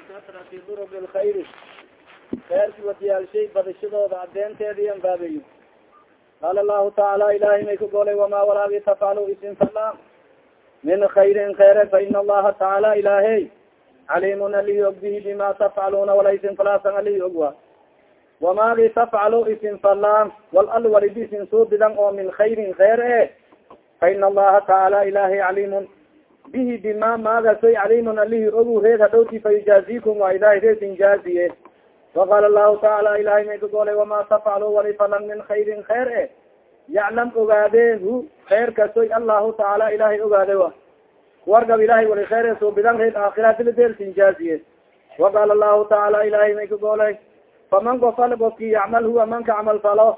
bikasrati durub lkhayri kheerki wadiyaalshay badishadooda adeenteediian baabeyo qaala lahu tacaala ilahay may ka golay wama walaagi tafcalu isin fala min khayrin kheere fa ina allaha tacaala ilahay calimun alihi og bihi bima tafcaluna wala isin falaasan alihi og wa wamaagi tafcalu isin falaan wal al walidi isin suubidan oo min khayrin kheer e fa ina allaha tacaala ilahay calimun bihi bima maagasoy calimun alihi ogu reed hadhowti fa yujaazikum waa ilahay reesin jaaziye waqaala lahu tacaala ilahay may kagolay wama tafcalu wali falan min khayrin kheer e yaclam ogaade hu kheer kasoy allahu tacaala ilahay ogaade wa. Wargab ilahay wali kheer suubidan reed aakhira dildeelsin jaaziye waqaala lahu tacaala ilahay may kagolay faman gofal gofki yacmal huwa manka camal falo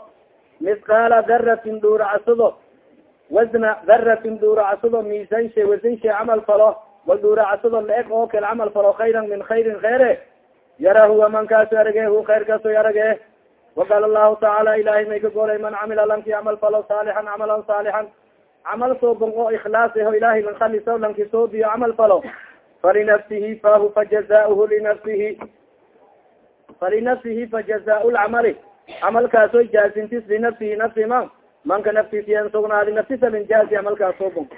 misqaala daratin dhuuracasado wasna daratin dhuuracasado miisanshe wasanshe camal falo wal dhuuracasado la-eg oo kale camal falo khayran min khayrin kheere yara huwa man kaasu arage hu khair kaso arage waqaala lahu tacaala ilahay may ka golay man camila lanki camal falo saalixan camalan saalixan camal soobon oo ikhlaas aho ilahay lankaliso lanki soobiyo camal falo falinafsihi fahu fajazauhu linafsihi falinafsihi fajaza lcamali camalkaaso jaazintis linafsihi nafsi man manka naftiisiyan sugnaadi naftisa linjaazi camalkaas soobon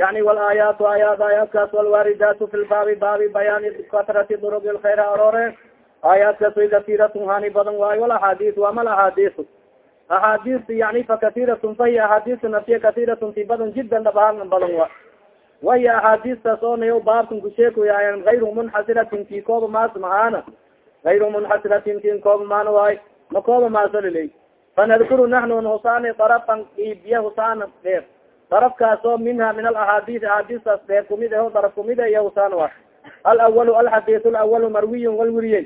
yani walaayaatu aayaat aayaadkaas walwaaridaatu fi lbaabi baabi bayaani katrati durug lkhayra aroore aayaadkaasay katiiratun hani badan waayo wal axaadiis wamal axaadiisu yani fa katiiratun fahiya axaadiista nafsiya katiiratun ti badan jiddan dhabahaan badan wa. Wahiya axaadiistaas oo nayo baabkan kusheekoyaayan gayru munxasiratin ti kooba maas mahaana gayru munxasiratin tin kooba maana waayo ma kooba maasoliley fanadkuru naxnu husaani darafan iibiya husaana dheer darafkaas oo minha min alaxaadiis axaadiistaas dheer kumid aho daraf kumid a iyo husaan wa alawalu alxadiis alawalu marwiyun wal weriyey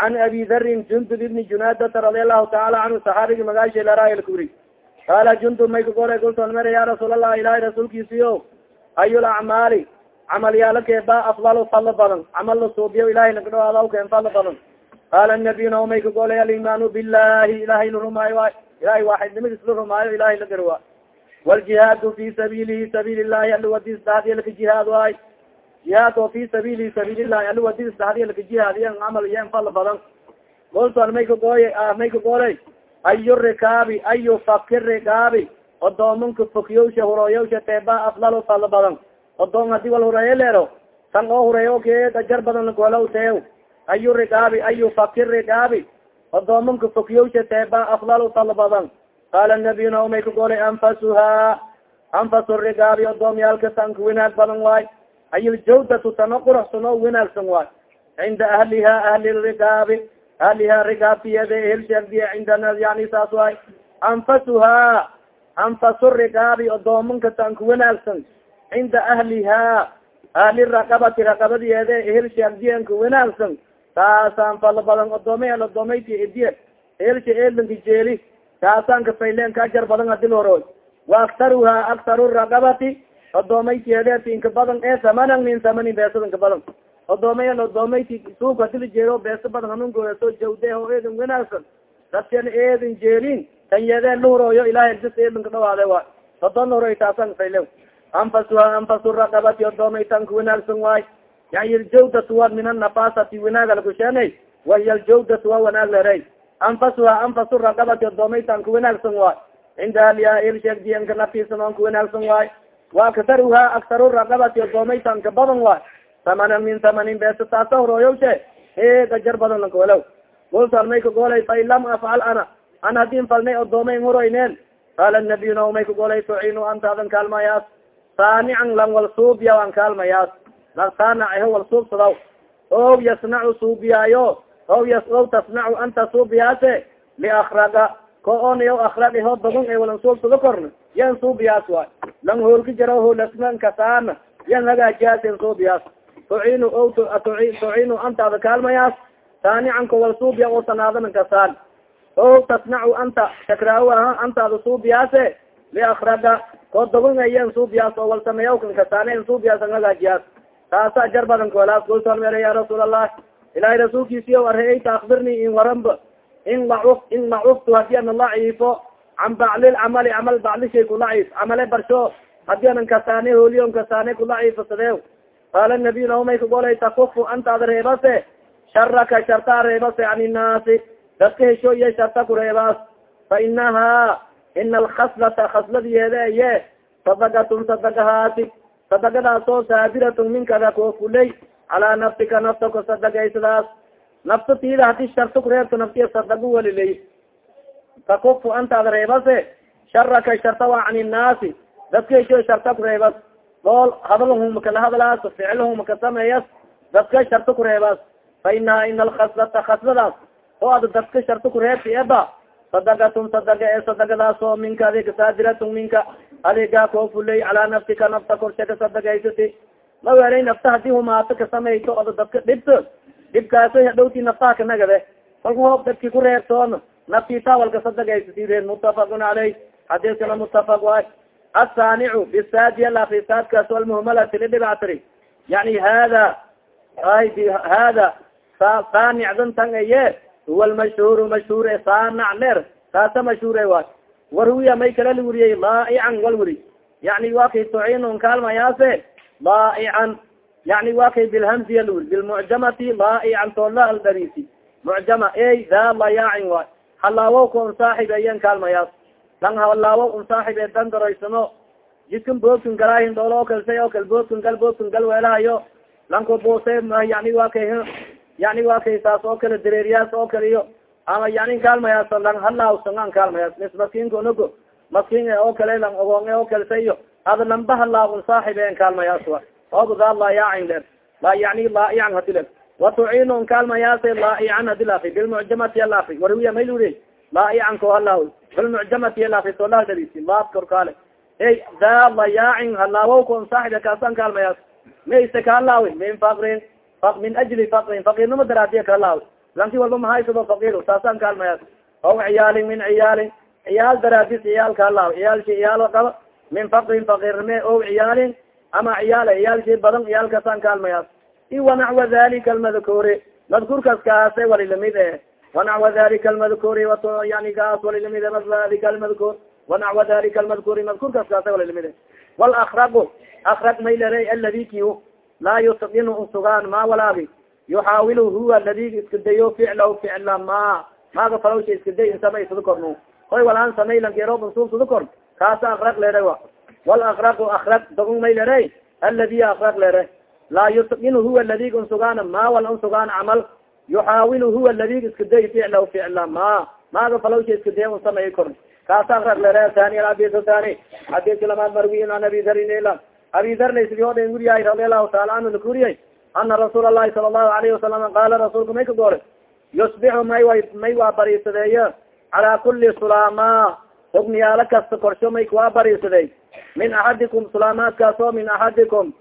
can abi darin jundub ibni junaadata radi allahu taala canhu saxaabigi magaasha laraalkuri qaala jundub may kagolay gulton mere ya rasuul allah ilahay rasuulkiisiyo ayu lacmaali camalyaalakee ba afdalu fadlo badan camal la suubiyo ilahay nakadhawaada keen fadlo badan qaala nabiy na may kagolay alimaanu billahi ilahay la rumaayo waay ilahay waaxidnimadiis la rumaayo ilahay la garwa wljihaadu fi sabiilihi sabiil llahi aliwadis daadiyalka jihaad waay jihaad oo fi sabiilihi sabiilillahi aliwadis daadiyalka jihaad yan camal yan fal badan golton may kagooy may kagoolay ayu rikaabi ayu faki rikaabi odoomanka fokyawsha hurooyawsha teeba aflalo fal badan odoon haddii wal hureeyo leero tan oo hureeyo ke dajar badan lagoolaw teew ayu rikaabi ayu faki rikaabi odoomanka fokyawsha teeba aflalo fal badan qaala nabiy na may kagolay anfasuha. Anfasu rigaabi odoomyaalka tanka winaag badan waay ayljawdatu tano quruxsano winaagsan waay cinda ahliha ahli rigaabi ahliha rigaabtiyada ehelshardiya cindana yani saas waay anfasuha. Anfasu rigaabi odoomanka tanka winaagsan cinda ahliha. Ahli raqabati raqabadiyeeda ehelshardiyanka winaagsan taasaan fala badan odoomay odoomayt idiye ehelsha elanka jeeli kaasaan kafaylen ka ajar badan hadil horoy wa aktaruha aktaru raqabati odoomaytiyeedeeti inka badan ee samanan min samanin beesadan ka badan odoomay odoomayti suuka hadili jeero beesa badan hanungoeso jawde o eedin wanaagsan dadkana eedin jeelin tan yeedeen lahurooyo ilahay dis eedin ka dhawaade wa odon horoy taasaan kafaylen anfasuha anfasu raqabati odoomay tanka wanaagsan waay yani ljawdatu wa min anafasati wanaaga lakusheenay wahiya ljawdatu wa wanaag leray anfasuha anfasu raqabati odoomaytan ka wanaagsan waay cinda ahliha ilsheegdiyanka nafiisanon ka wanaagsan waay wa aktaruha aktaru raqabati odoomaytan ka badan waay samanan min samanin beesa taasa horooyawshe e gajar badan lankawalow gultan may kagoolay fain lam afcal ana an hadin falnay odoomay horoyneen qaala nabiy na may kagolay tucinu antaadan kaalmayaas saanican lan wal suubiya an kaalmayaas lan saanaceho wal suubsadaw o yasnacu suubiyaayo. O y tasnacu anta suubiyaase. Liakraga ko onayo akragaho dogon e walan suubsado korna. Yan suubiyaas waay. Lang hoolka jaro holasnan kasaana yan hagaajiyaas suubiyaas. Tucinu o tucinu antaada kaalmayaas. Saanican ko wal suubiya o sanaadanan kasaan o tasnacu anta takraawa antaada suubiyaase. Liakraga ko dogon e yan suubiyaas oo wal sameeyawkan kasaane n suubiyaas an hagaajiyaas taasa ajar badan koolaas kultoon mere ya rasuul allah ilahay rasuulkiisiyo areyta akbirni in waranba in lacuf in lacuftu haddii ana laciifo can bacli lcamali camal baclishay kulaciif camale barsho haddii anan kasaane hooliyon kasaane kulaciifasadeew qaala nabiy naumay kagolay takufu antaada reebase? Sharaka shartaa reebase an innaasi dadka hesho iyo sharta ku reebaas. Fa inaha ina alkhaslata khasladiyeeda eye sadakatun sadakahaati sadakadaasoo saabiratun minkada koo fulay calaa nafsika nafta ku sadagaysadaas nafta tiida haddii sharta kureebto naftiya sadagu walilay. Takufu antaad reebase sharaka sharta waa can innaasi dadka sharta kureebas dool hadalhuma kala hadlaas ficilhuma ka sameeyas. Dadka sharta kureebas fa inaha ina alkhaslata khasladaas oo ad dadka sharta kureebti eba. Sadakatun sadaka ee sadakadaas oo minka adiga saadiratun minka adigaa koo fulay calaa nafsika nafta korshe ka sadagaysati ma welay nafta haddii humaato ka samayto oda dadka dhibto dhibkaaso hadhowti naftaha kanagade kalka hoob dadki ku reebtoon naftii tawalka sadagaysatideen mutafaqun caleyh xadiiskana mutafaq waay asaanicu bisaadiya lafisaadkaas almuhmalati lidhibactiri yani hada hada saanicdan tan aye huwa lmashhuur mashhuur saanac leer taasa mashhuure waay warwiya may kala la weriyey laa'ican wal weri yani wa kay tucinun kaalmayaase laa'ican. Yani wa kay bilhamziya la weri bilmucjamati laa'ican toola aldarisi mucjama ey daa layaacin waay. Halaawo ka un saaxib ayan kaalmayaas. Lang halaawo un saaxib ee dan daroysano jidkan boodkan galaahin doolo kalsay oo kal boodkan gal boodkan gal weelahayo lanko boose yani wa kay yani wa kay saas oo kale dareeriyaas oo kale iyo ama yani kaalmayaas lang halaasangan kaalmayaas mis maskiinka onogo maskiin oo kale lang ogoonge oo kalesa iyo ada lamba halaaun saaxib en kaalmayaas wa oobdaa laayaacin leer la yani laaican hadi le. Watuciinun kaalmayaase laaican hadi laafi bilmucjamati alaafi warwiya mayl uri laaican ko halaaw bilmucjamati alaafi toolaha darisi laaf korkaale ey daa layaacin halaawo kon saaxibe kaasan kaalmayaas mayse kahalaawi min fakrin min ajli fakrin fakirnimo daraadiya kahalaawi lanki walba mahaysado fakir saasaan kaalmayaas aw ciyaalin min ciyaalin. Ciyaal daraadis ciyaal kahalaaw ciyaalki ciyaal qaba. Min fakrin fakirnime o ciyaalin. Ama ciyaal ciyaalki badan ciyaalkaasaan kaalmayaas i wanaxwa dalika almadkuuri. Madkuurkaas kaase walilamid e wanaxwa dalika almadkuuri yani kaas walilamid dalika almadkuur. Wanaxwa dalika almadkuuri. Madkuurkaas kaase walilamid e walakraqu akraq maylere aladi ki laa yutqinu usugaan ma walaagi yuxaawilu huwa ladi iska dayo ficlahu ficla ma maaga falawsha iska day insama isada korno koy walaan samaylankeroban suubsada kor kaasa akraq lere wa walakraqu akraq dogon maylere aladi akraq lere laa yutqinu huwa ladig unsugaan ma wal unsugaan camal yuxaawilu huwa ladig iska day ficlahu ficla ma maaga falawsha iska day un samay kor kaasa akraq lere thani abis thani xadiska lamaad marwiin an abi darinla abi dar laisriyoodhan guriyahay radi allahu taala anhu lakuriyay ana rasuul alahi sala allahu alayhi wasalam qaala rasuulka may ka goore yusbixu may wa may waa bariisadeeyo calaa kuli sulama hogniyaalo kasta korsho may kuwaa bariisadey min axadikum sulaamaadkaas oo min axadikum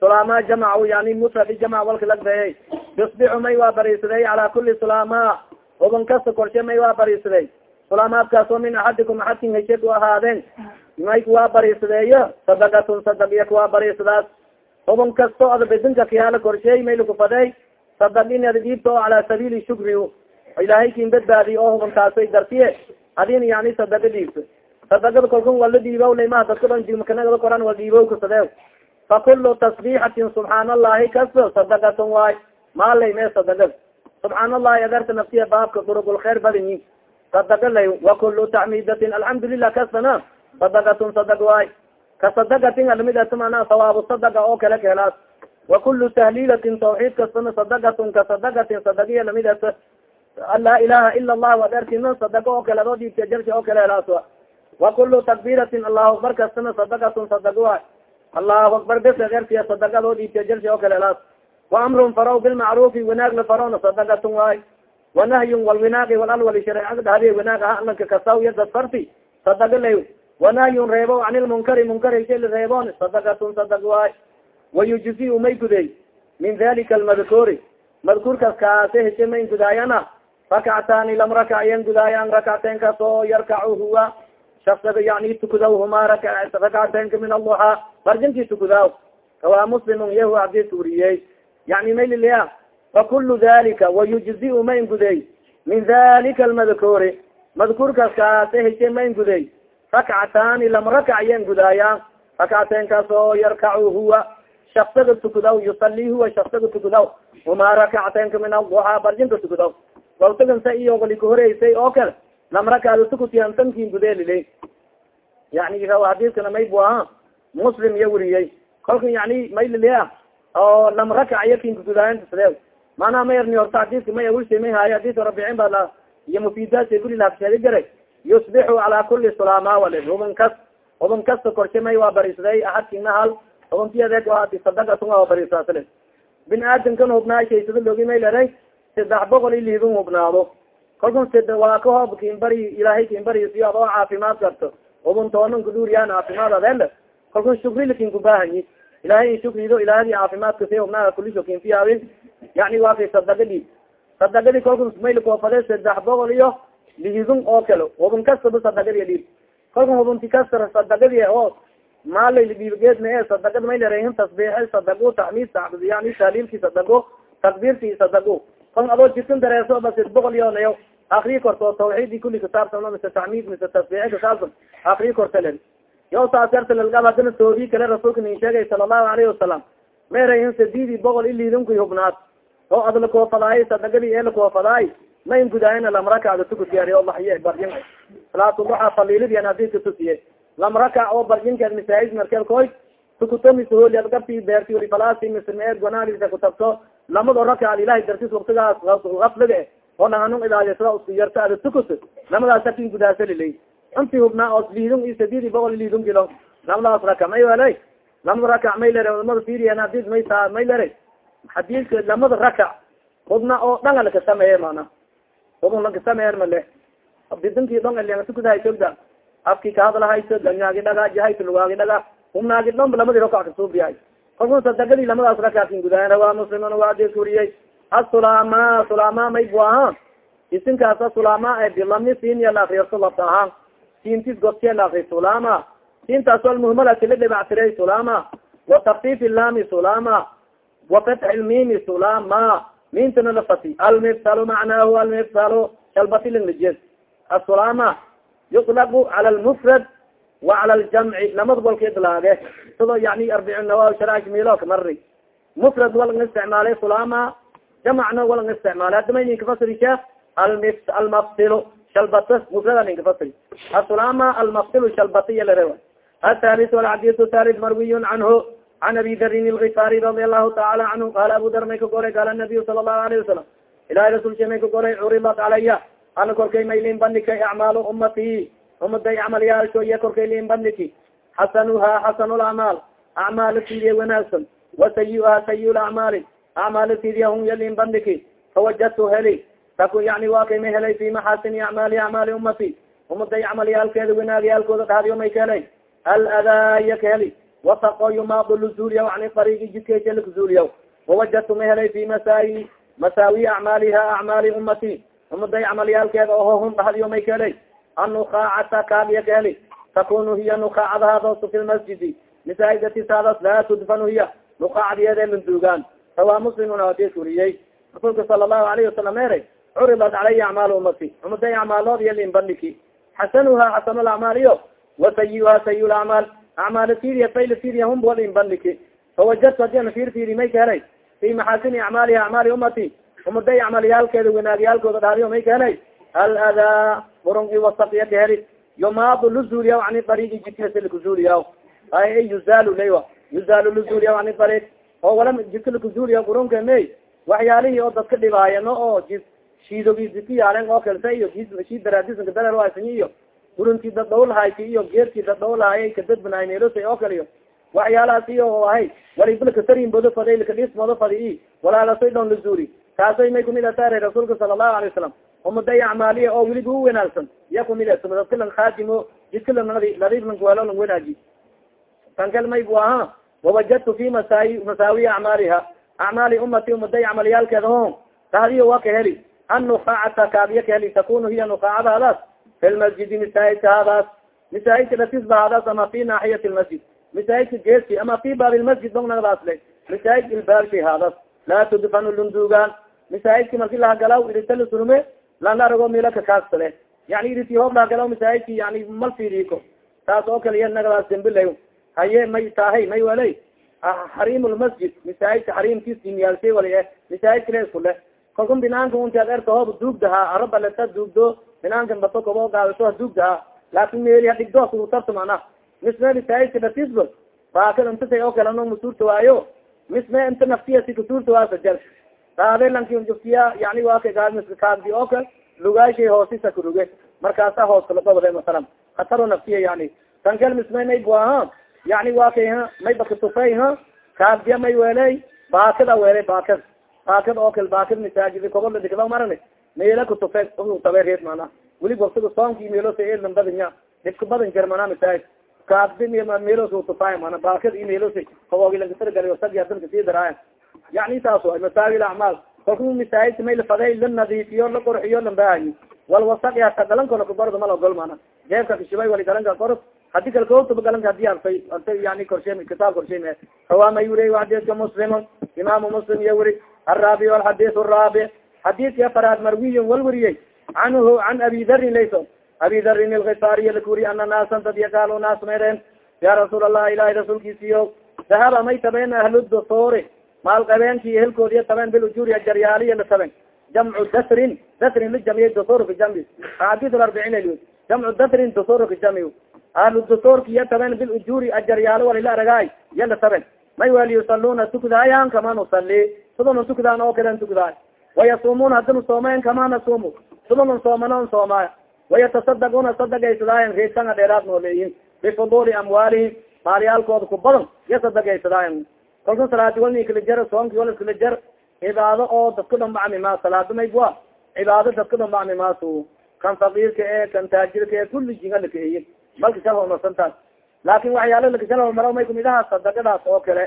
sulama jamac yani mufradi jamac walka lagbeeyey yusbixu may waa bariisadey calaa kuli sulama hogan kasta korshe may waa bariisadey sulaamaadkaas oo min axadikum axadkin heshe ku ahaadeen may kuwaa bariisadeeyo sadakatun sadaiya kuwaa bariisadaas hubon kasto ada bedinka kiyaala korsheey maylakufadey sadak in ada dhiibto calaa sabiili shukri ilaahay kin badbaadiy oo hubankaasay dartiye adin yani sadaka dhiibto sadakada kolkan wala dhiibo lamaha dadka dhan jigmakanagada koran wal dhiibo kasadee fa kulu tasbixatin subxaan allahi kasto sadakatun waay maalay mee sadaka subxaan allahi adarta naftiya baabka durugulkheer badinyi sadaka lay wa kulu tacmidatin alxamdulilah kastana sadakatun sadak waay ka sadakatin alamid mana sawaabu sadaka oo kale kahelaas wa kulu tahliilatin tawxiid kastana sadakatun ka sadakatin sadagiya la mid ata laa ilaha ila allah adertina sadaka oo kale adoo dhiibta jarsi oo kale helaas wa. Wa kulu takbiratin allahu akbar kastana sadakatun sadak waay allahu akbar bes ertiya sadaka adoo dhiibta jarsi oo kale helaas. Wa amrun faraw bilmacrufi wanaag la farona sadakatun waay wanahyun walwinaaqi walalwali shareecada dhahdi wanaag aha alanka kasaw iyo dad farti sadaka lay wanahyun reebo can lmunkari munkar shal reebon sadakatun sadak waay. Wayujzi may gudey min dalika almadkuuri madkuurkaas kaase heshe mayn gudaayana rakactaani lam rakac gudaayan rakacteen kaas oo yarkacu huwa shaksada yani tukudaw huma rakacteenka min alluha barjanki tukudaw. Kawa muslimun yahu hadis uriyey yani maylilya fakulu dalika wayujzi mayn gudey min dalika almadkuuri madkuurkaas kaase heshe mayn gudey rakcataani lama rakac yan gudaaya. Rakacteen kaas oo yarkacu huwa shaksaga tukudaw yusali huwa shaksaga tukudaw. Uma rakactaynka min aduxa barjinka tukudaw. Waltagansa iyo wali kahoreysay oo kale lam rakaado tukutiyan tankin gudeelile yani hadiskana may bu aha muslim iya weriyey kolka yani maylilea oo lam rakac iyo kinkagudaayantasade manaa ma erni horta hadiska may awilsa may haayo hadis rabicin ba la iyo mufidaasa guri laafsheega garay yusbixu calaa kuli sulama wale hubin kas hubin kasta korshe may waa barisaday ahadkina hal hubintiyadeeg waati sadagatunga waa barisaasle bin aadamkan hubnaa shaysada loogi may leray saddex boqol i liibin hubnaado kalkun sid waa ka hoob kiinbari ilaahay kiinbarisiyo adoo caafimaad karto hubin toonan kudhuuriyaan caafimaad adele kalkun shukri kinkubaahanyi ilahay in shukrido ilaahadi caafimaadka si hubnaaga kulisho kinfiyaawin yani waa kay sadagadi sadagadi kalkun mayl koofade saddex boqol iyo liidun oo kale hubin kastaba sadagadi dhiib kalkun hubinti kasta sadagadi oo maalay dhiibgeedna e sadagad may lerahin tasbiix sadago taxmiid yani taaliilki sadago takbiirki sadago kan adoo jirtin dareeso ba sid boqol iyo nayo akrii korto tawxiidi kuli kitaabsan mise taxmiid mise tasbiix kasaabsan akrii korta len yo saas yarta lalgab hadana toodii kale rasuulka nin sheegay sala allahu alayhi wasalam mayrahin sadidi boqol iliidunki hubnaad oo ad lakoofadaay sadagadi ee lakoofadaay ma in gudaayana lamrakaada tukutiyaari oo laxye barjin salaatuluxa faliilidian hadidka tusiye. Lamrakac oo barjinkeed misaais markelkoy tukuto mishooli ad gabti beerti wali falasi mismeed gonaanisa kutabto lamado rakaad ilahay dartis waktigaas afliga oo dhahanun idaadisada usku yarta ada tukut lamadaas akin gudaasalilay inti hubnaa oo liidun iyo sadidi boqol liidun kilo. Lamadaas raka may wala lamada rakac may lere lamada firiyan hadid may sa may lere. Xadiidka lamada rakac hubna oo dhanga lakasameeye mana hubun lakasameeyen male bidinki dhong aliangatukudahay sogda afki kahadlahayso danyaagi dhaga jahayso lugaagi dhaga hubnaagi dhomba lamadi rakac kasuubiyahay kalkun sadagadi lamadaas rakakin gudayan rawaa musliman waa adis wariyey asulama sulama may bu aha isinkaasa sulama e bilami sinya la akriyaso labta ahaan siintis gobtiya la akri sulama. Siintaas almuhmalati la dhibactiray sulama. Wa takfif lami sulama. Wa fatx lmimi sulama mintana la fati almifsal macnaahu almifsal shalbatilinglijed asulama yuطlaqu cala lmufrad wa cala ljamci lamad walka idlaage. Sidoo yani arbici nawa sharaash milo kamari mufrad walang isticmaalay sulama jamacna walang isticmaalay hadda may ninka fasiri sheekh almi almafsil shalbata. Mufrada ninka fasiri. Asulama almafsil shalbatiya larewa athalis walxadis thalith marwiy canhu can abi darin ilgifaari radi allahu taala canhu qala abu dar may ka goray qaala nabiyu sala allahu alayhi wasalam ilahi rasulka may ka goray curidat calaya ana korkay maylin bandhika acmaalu ummati umaday camalyaalsho iya korkay lin bandhiki xasanuha xasanu lacmaal acmaala sidiya wanaagsan wa sayiuha sayi lacmaali acmaala sidiya hum yalin bandhiki fawajadtu heli taku yani waa kay may helay fi maxaasini acmaali acmaali ummati umaday camalyaalkeeda wanaagyaalkooda dhahdiyo may ka helay aladaa iya ka heli wasaqo yumaado luzuuliya ani ariigi jidkeja lakuzuuliya wawajadtu may helay fi masaayi masaawi acmaaliha acmaali ummati umaday camalyaalkeeda oho hun dhahdiyo may ka helay annukaacata kaagiya ka heli takunu hiya nukaacadahaadoosu fi lmasjidi masaajidatisaadaas laa tudfanu hiya nukaacdiyeede landuugaan rawaa muslimun hadis wariyey rasuulka sala allahu alayhi wasalam eray curidat calaya acmaal ummati umaday acmaalood iyo linbandhiki xasanuha xasanu lacmaaliyo wasayiuha sayi lacmaal acmaal firiya fayl firiya hum wa linbandhiki fawajadtu hadiana fir firi may ka helay fi maxaasini acmaaliha acmaali ummati umaday acmaalyaalkeeda wanaagyaalkooda dhahdiyo may ka helay aladaa burungi wasaqya ka heli yumaado luzuuliya ani ariigi jidkasa lakuzuuliya ay yuzaal laywa yuzaal luzuuliya ani ariig oo wala jidka lakuzuuliya burunka may waxyaalihii oo dadka dhibaayano oo shiidogi jidka yaalen oo kalsa iyo shii daraadisanka dareer waasany iyo buruntii dad dhawlahayki iyo geerkii dad dhawlahay kadadbanaay meelosay oo kale iyo waxyaalahaas iyo ahay. Walibalkasarin bodo faday lakadhismoodo fadi i walaalasoy dhon lazuuli kaasay may kumid ataare rasuulka sala allahu alay wasalam umaday acmaaliya oo weliba u wanaagsan. Iya kumid dadka lang khaadimo jidka lang nadiif lang may bu aha wawajadtu fi masaai masaawi acmaaliha. Acmaali umati umaday camalyaalkeeda ho tahdiyo waa ka heli. An nukaacata kaabiya ka heli. Takunu hiya nukaacadaadaas fi lmasjidi misaajidka hadaas misaajidka datisba hadaas ama fi naaxiyati lmasjid misaajidka geeski ama fi baab lmasjid dongnagdaas le. Misaajid ilbaabki hadaas laa tudfanu lundugaan misaajidki marki lahagalaw iritalasurme lanarago milaka kaagsale yani iriti hoob lahagalaw misaajidki yani mal fiiriko taas oo kale iya nagadaas dembila haye may tahay may waley xarim lmasjid masaajidka xarimkiis dimyaalshay wali e masaajidka le isku leh kalkun binaanka untiad erta hoob duugdahaa arabaleta duugdo binaankan bato kobo gaadato ha duugdahaa laakin meeli hadhigdo kugutarto mana? Misme masaajidka datisba baakad intasay oo kale no masuurta waayo misme inta naftiya si kasuurta waasa jar daade lanki juftiya yani waa ka kaagdi oo kale lugaashay hoosisa kuruge markaasa hoos kalababade masalan khataro naftiya yani tankel misme may buaha yani waa kay ha? May bakatufay ha? Kaagdiya may weeley baakada weeley baakad baakad oo kale baakad masaajid kobola dikda marani meela kutufe tabe reed mana weli waktiga soonki meelos eelan badinya dhibka badan jermana misa kaabdi meelos tufaay mana baakad meelos fawogilangasargaliyo sagya danka sii daraaya yani saas way masaawi acmaal. Kalku misaajidka may lafaday la nadiifiyo la qurxiyo lambaahayi walwasaia ka galankala kubardo ma lagol mana jeebka kashibay wali galanka qoros hadi kal kootaba galanka haddii arfay arfay yani korshe kitaab korshe hawaama yuri xadiidka muslim imaamu muslim iyo wuri. Araabi alxadiis raabi xadiiska afaraad marwiyon wal weriyey canhu can abi darin layso abi darin ilkifaariy lakuri ana naasan dad yaqaalo naas maydeen ya rasuul allah ilahi rasuulkiisiyo dahaba may tabeen ahludosoore maal qabeenki ehelkoodiya tabeen bilujuuri jaryaaliya la tabeen jamcu dasrin dasrin la jamiyey dosorka jami xaadis arbicin al jamcu dasrin dosorka jami. Ahludosoorka iya tabeen bilujuuri ajaryaalo walila aragaay iya la tabeen may waliyusaluna tukdaayan kama nusali sidoo na tukdaan oo kadan tukdaay wayasumuna hadinu soomeen kama nasumu sidana soomanon soomay wayatasadaguna sadagaysadayan reedsanga dheeraad noo leeyihiin bifuduli amwaalihim maalyaalkooda ku badan ya sadagaysadayan kalka salaadi jar soonki jar cibaado oo dadka dhambacmi ma salaado may bua cibaado dadka dhambacmi maasu kan fakiirka e kan taajirka e kulli jinga lakaeye malka shal homarsantaas laakin waxyaala lakashal hormaro may kumidaha sadagadaas oo kale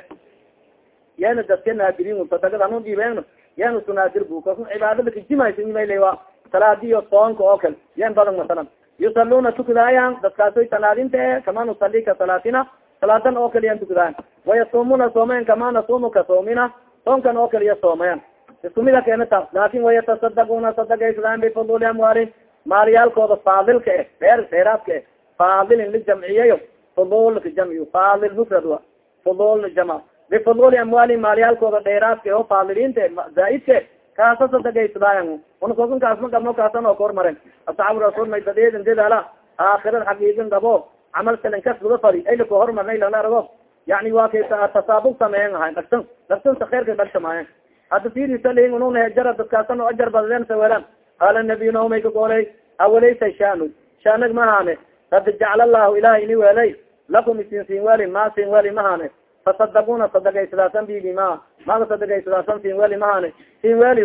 yana dadka naadirin sadagada anu dhiibeen yan isku naadir bu kalku cibaado lakajimaysa salaadiyo soonka oo kale. Yan badan masalan yusaluna tukadaayan dadkaasoy salaadinta kama nusali ka salaatina salaadan oo kale yan tukadaayan wayasumuna soomeen kama nasumu ka soomina soonkan oo kale iya soomayan isku mida keena taas laakin wayatasadaguna sadagayslaan bifuduli amwaali maalyaalkooda faadilka eh dheer dheeraadka eh faadilin lijamciyayo fudulka jamciy faadil mufrad wa fudulna jama bifuduli amwaali maalyaalkooda dheeraadka oo faadiliinta zaaidka kaasa sadagaysdaayan una kokan kaas ma gabno kaasan oo kahormaren asxaabu rasuul may dadeedin dadaala xaqiiqin gabo camal salin kasbuga fadi ay lako hormarnay lala arago yani waa kay tasaabug sameeyen ahay dhagsan dhagsansa khayrka dhagsamaayen hadda firisal ununa hejara dadkaasan oo ajar badadeen sawelan qaala nabiy naomay ka goolay awalaysa shanu shanag mahane kad jacala allahu ilahay ini weelay lakum isin sin weli ma sin weli mahane fasadaguna sadagaysadaasan bibi ma maga sadagaysadaasan sin weli mahane sin weli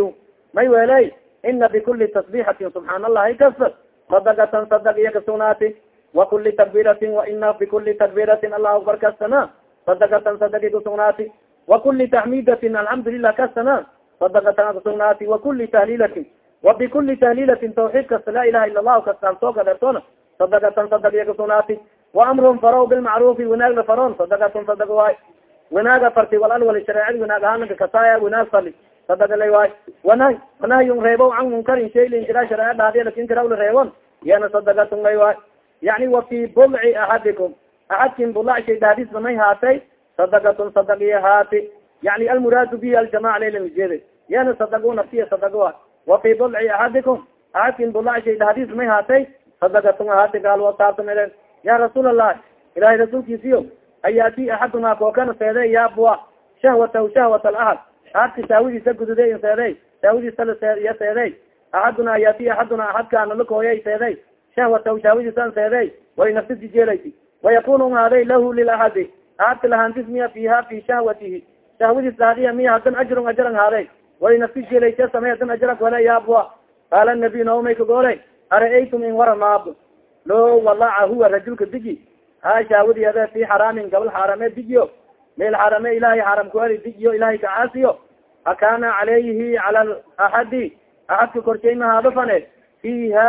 may weelay ina bikuli tasbixatin subxaan allahi kasta sadagatan sadag iya kasugnaati wakuli takbiratin waina bikuli takbiratin allahu akbar kastana sadagatan sadagi kasugnaati wakuli taxmidatin alxamdulilah kastana sadagatan kasugnaati wakuli tahliilatin wabikuli tahliilatin tawxiid kasta laa ilaha ila allahu kastaan soo gadertoona sadagatan sadag iya kasugnaati waamrun faraw bilmacrufi wanaagna faron sadagatan sadag waay wanaaga farti walal wali shareecad wanaag ahaanaka kasaaya wanaag fali sadagala waay wana wanahyun reebo can munkarin shaylin jira shareeca dhaadiya laakiin kirawla reebon yana sadagatan lay waay yani wa fi bulci axadikum axadkin bulac shay dhaadisba may haatay sadakatun sadagiya haati yani almuraadu bihi aljamaca laylan ujeeda yana sadago naftiya sadago wa fi bulci axadikum axadkin bulac shay dhaadis may haatay sadakatun haati gaal wasaabtamelen ya rasuul allah ilahay rasuulkiisiyo ayaati axaduna kookana seede yaabua shahwatahu shahwat alahad. Ahadka shahwadiisa gududay seeday shahwadiisa iya seeday axaduna ayaati axaduna axadkaana lakooyay seeday shahwatahu shahwadiisan seeday way nafsisi jeelaysi wayakunu haaday lahu lilaxadi ahadka lahantis miya fiha fi shahwatihi. Shahwadiis lahadiya miya hadan ajrun ajaran haaday. Way nafsi jeelaysa samey hadan ajran wala yaabua qaala nabiy naomay kagoolay ara-aytum in wara maab loo walaca huwa rajulka diji ha shahwadiada fi xaraamin gabal xaarame dijiyo meel xaarame ilahay xaaram kueli dijiyo ilahay kacaasiyo akana calayhi cala axadi axadka korshay mahaado fane fiha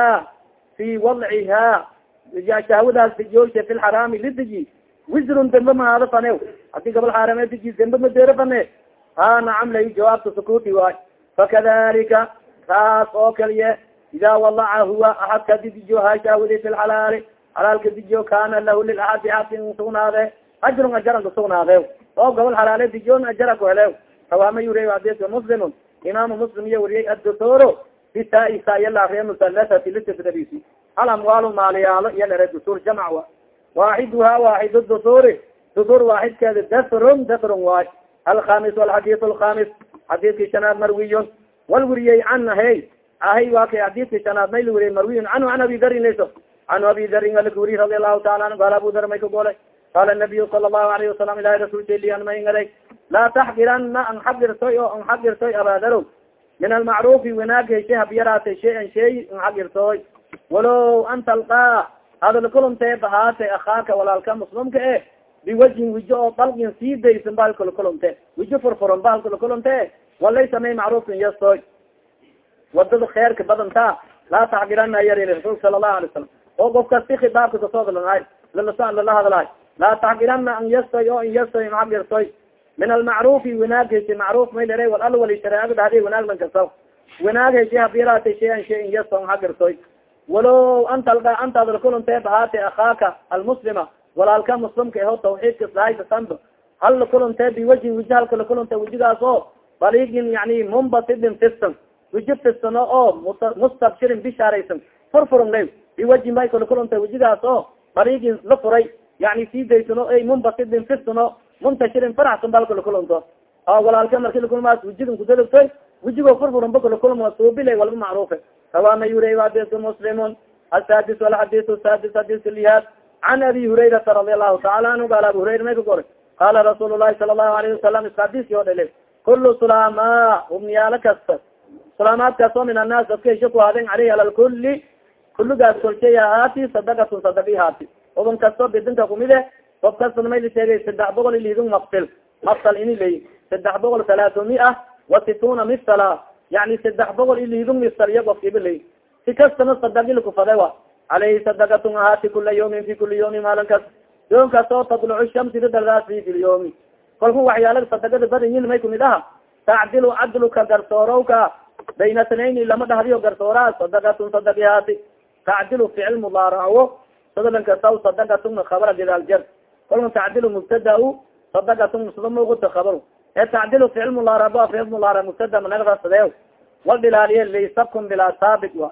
fi wadciha shahwadaas dijiyosa fi lxaraami lidiji wisrun dembe mahaado fane haddii gabal xaarame diji dembe madeero fane ha nacam lay jawaabta sukuuti waay fakadalika taas oo kaliye ida walaca huwa axadka didijo ha shahwadi fi lxalaali xalaalka dijiyo kana lahu lilaxadi axadkin sugnaade ajrun ajaran kasugnaade oo gobol halaale dijon ajara kuhelew rawaama yuriy adika muslimun. Imaamu muslim iya wariyay addotoro bitaa yalaariya musalasati litifdabisi alamwaalu maaliyaalo iyo lere dutur jamc wa. Waaxiduha waaxid dutur dutur waaxidkeeda dafrun dafrun waay alkhamis alxadis alkhamis xadiidki shanaad marwiyon wal weriyey hey. Ahay waa kay xadiidki shanaad may la weriyey marwiyon canhu an abi darin layso can abi darin alaka weriy radi allahu taala anhu qaala abu dar may ka golay qaala nabiyu sala allahu alayhi wasalam ilahi rasulka lian may ngaday laa taxqirana an xaqirtoy oo an xaqirtoy abaadarow min almacrufi wanaag heshe habyaraatay shay-an shay an xaqirtooy walow an talqaa hadal kulumtee bahaate akaaka walaalka muslimka e biwajhin wijo oo dalgin sii daysan bahal kala kulumte wijo furfuran bahal kala kulumte walay samey macrufin yastoy waddada kheerka badanta laa taxgirana yari rasulka sala allahu alay salam oo of kasti khidaabka ka soo lalahay lala hadlahay laa taxgirana an yastoy oo in yastoy maxagirtoy min almacrufi wanaag heshe macruf may lere wal alwali shareecada dhahday wanaag lan kasaw. Wanaag heshe habiraatay shayan shay in yasto maxagirtoy walow anta antaad lakulantee bahaate akaaka almuslima walaalka muslimka eho tawxiidka islahaysasanba hal lakulantee biwajhin wiji halka lakulante wejigaas oo baligin yani mumbatidin fistan wiji fistano oo mustabshirin bishaaraysan biwajhin bay kalakulante wejigaas oo baligin la furay yani sii daysano ay mumbatidin fistano muntashirin faraxsan bal kalakulanto walaalka marki lakulmaas wejigan kudalagtoy wejigo furfuran ba kalakulma suubila walba macruufe rawaama yurey adis muslimun asadis alxadis sadis hadis lihaad. Can abi hurayrata radi allahu taala anhu qaala abu hurayra may ka goray qaala rasuul lahi sala allahu alayhi wasalam iska hadisi oo dhale kulu sulama ubniyaalo kasta. Sulaamaad kaas oo min annaas dadka hesho ku haadeen caleyhi ala lkuli kulligaas kolshay ahaati sadakatun sadaki haati uban kasto bidinka kumide of la sheegay saddex boqol ilihidun mafsil mafsal ini ley saddex boqol talaatu mia wa situna mifsala yani saddex boqol ilihidun mifsal iya gofkiba ley. Si kastana sadaki lakufade wa caleyhi sadakatun ahaati kula yawmin fi kuli yawmin maalin kas. Yoom kaas oo tadlucu shamsi dadaldaas fi fi lyawmi kolku waxyaala sadakada badanyin may kumid aha. Tacdilu cadluka garsoorowka bayna snayni lama dhahdiyo garsooraa sadakatun sadaki haati tacdilu ficil mudaaraco sadalankasaw sadakatun khabara gidaal jar kolka tacdilu mubtada sadakatun sida muuqata khabar ee tacdilu ficil mudaarabo ficil mudaara mubtada managdasadee wal dhilaaliye laysabkun bilaa saabit wa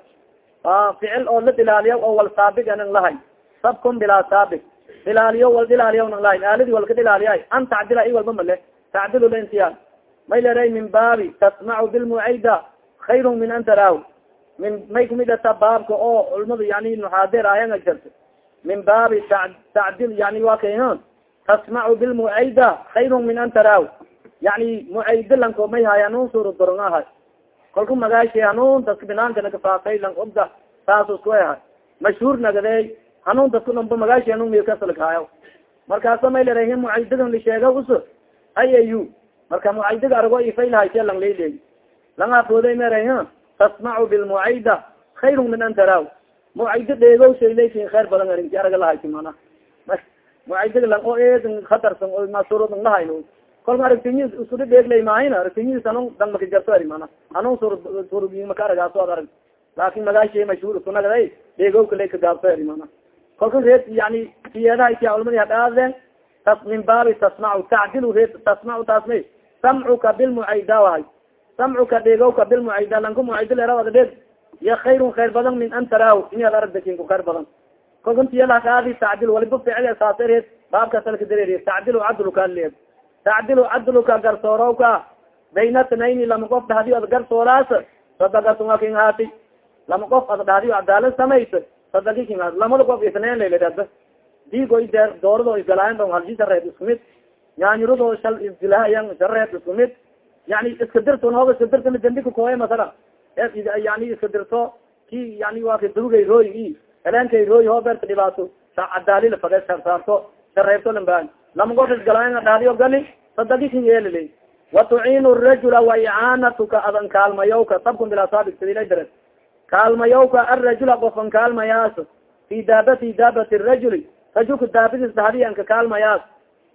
ficil oo la dhilaaliya oo wal saabig anan sabkun bilaa saabig dhilaaliyo wal dhilaaliya nang lahay walka dhilaaliya an tacdila i walba male tacdilu la intiyaan may leray min baabi tasmacu bilmucayda khayrun min an taraaw min may kumidata baabka oo culmadu yani muxaadir ayan jirta min baabi tacdil yani wa kay tasmacu bilmucayda khayrun min an taraaw yani mucayda lanko may hay hanun sura doron ahay kolku magaashi hanuun dadka binaanka nakafaafay lang ogda saas isku ahay mashhuur nagadey hanuun dadku dhanba magaashi hanuun mirkasalkaayo markaasa may lerahi mucaydadan lisheega us ayayu marka mucaydaga argo ifaylahayshe lang layleey lang afooday meray tasmacu bilmucayda khayrun min an taraaw mucayda dheegow shaylaysin khayr badan arinti araga lahaysi mana mucaydaga lang oo eedan khatarsan oo masuurodan lahayno kolka aragtiyi iskuda dheeglay maahin aragtiyiis anun dang maka jarto ari mana anun sur surbi maka aragaaso ad arag laakin magaashi mashhuur isku nagaday dheegowka lay kagaabto ari mana kolka reed yani siyeedaha isia culamadi hadhaadeen tas min baabi tasmacu tacdilu reed tasmacu taas may samcuka bilmucayda wahay samcuka dheegowka bilmucayda lanku mucayda leerawada dheeg. Ya khayrun khayr badan min an taraaw inaad aragdakin ku khayr badan. Kolka tiyalakaadi tacdil waliba ficil saasa reed baabkasalka dareer tacdilu cadluka leed. Tacdilu cadluka garsoorowka bayna tnayni lama qof dhahdiyo ad garsooraas sadakatun akin haati lama qof ad dhahdiyo cadaalad samaysa sadaki kin haati lamada qof isneen laylada digo de doorado isgalaayan ba halji sareed isku mid. Yaanyurado shal isgilaayan sareed isku mid yani iska dirton hooga iska dirtana dambi kakooya masala yani iska dirto ki yani waa ka durugay rooyi heleenkay rooyi hoo beerta dhibaato cadaalila fade saarto sareebto lambaan lama qof isgalaayan dhahdiyo gali sadaki kin yeelilay watuciinu rajula wa icaanatuka adan kaalmayowka sabkun bilaa saabik sidila dare kaalmayowka arajula qofan kaalmayaas fi daabati daabati rajuli rajulka daabidis dahdiyan ka kaalmayaas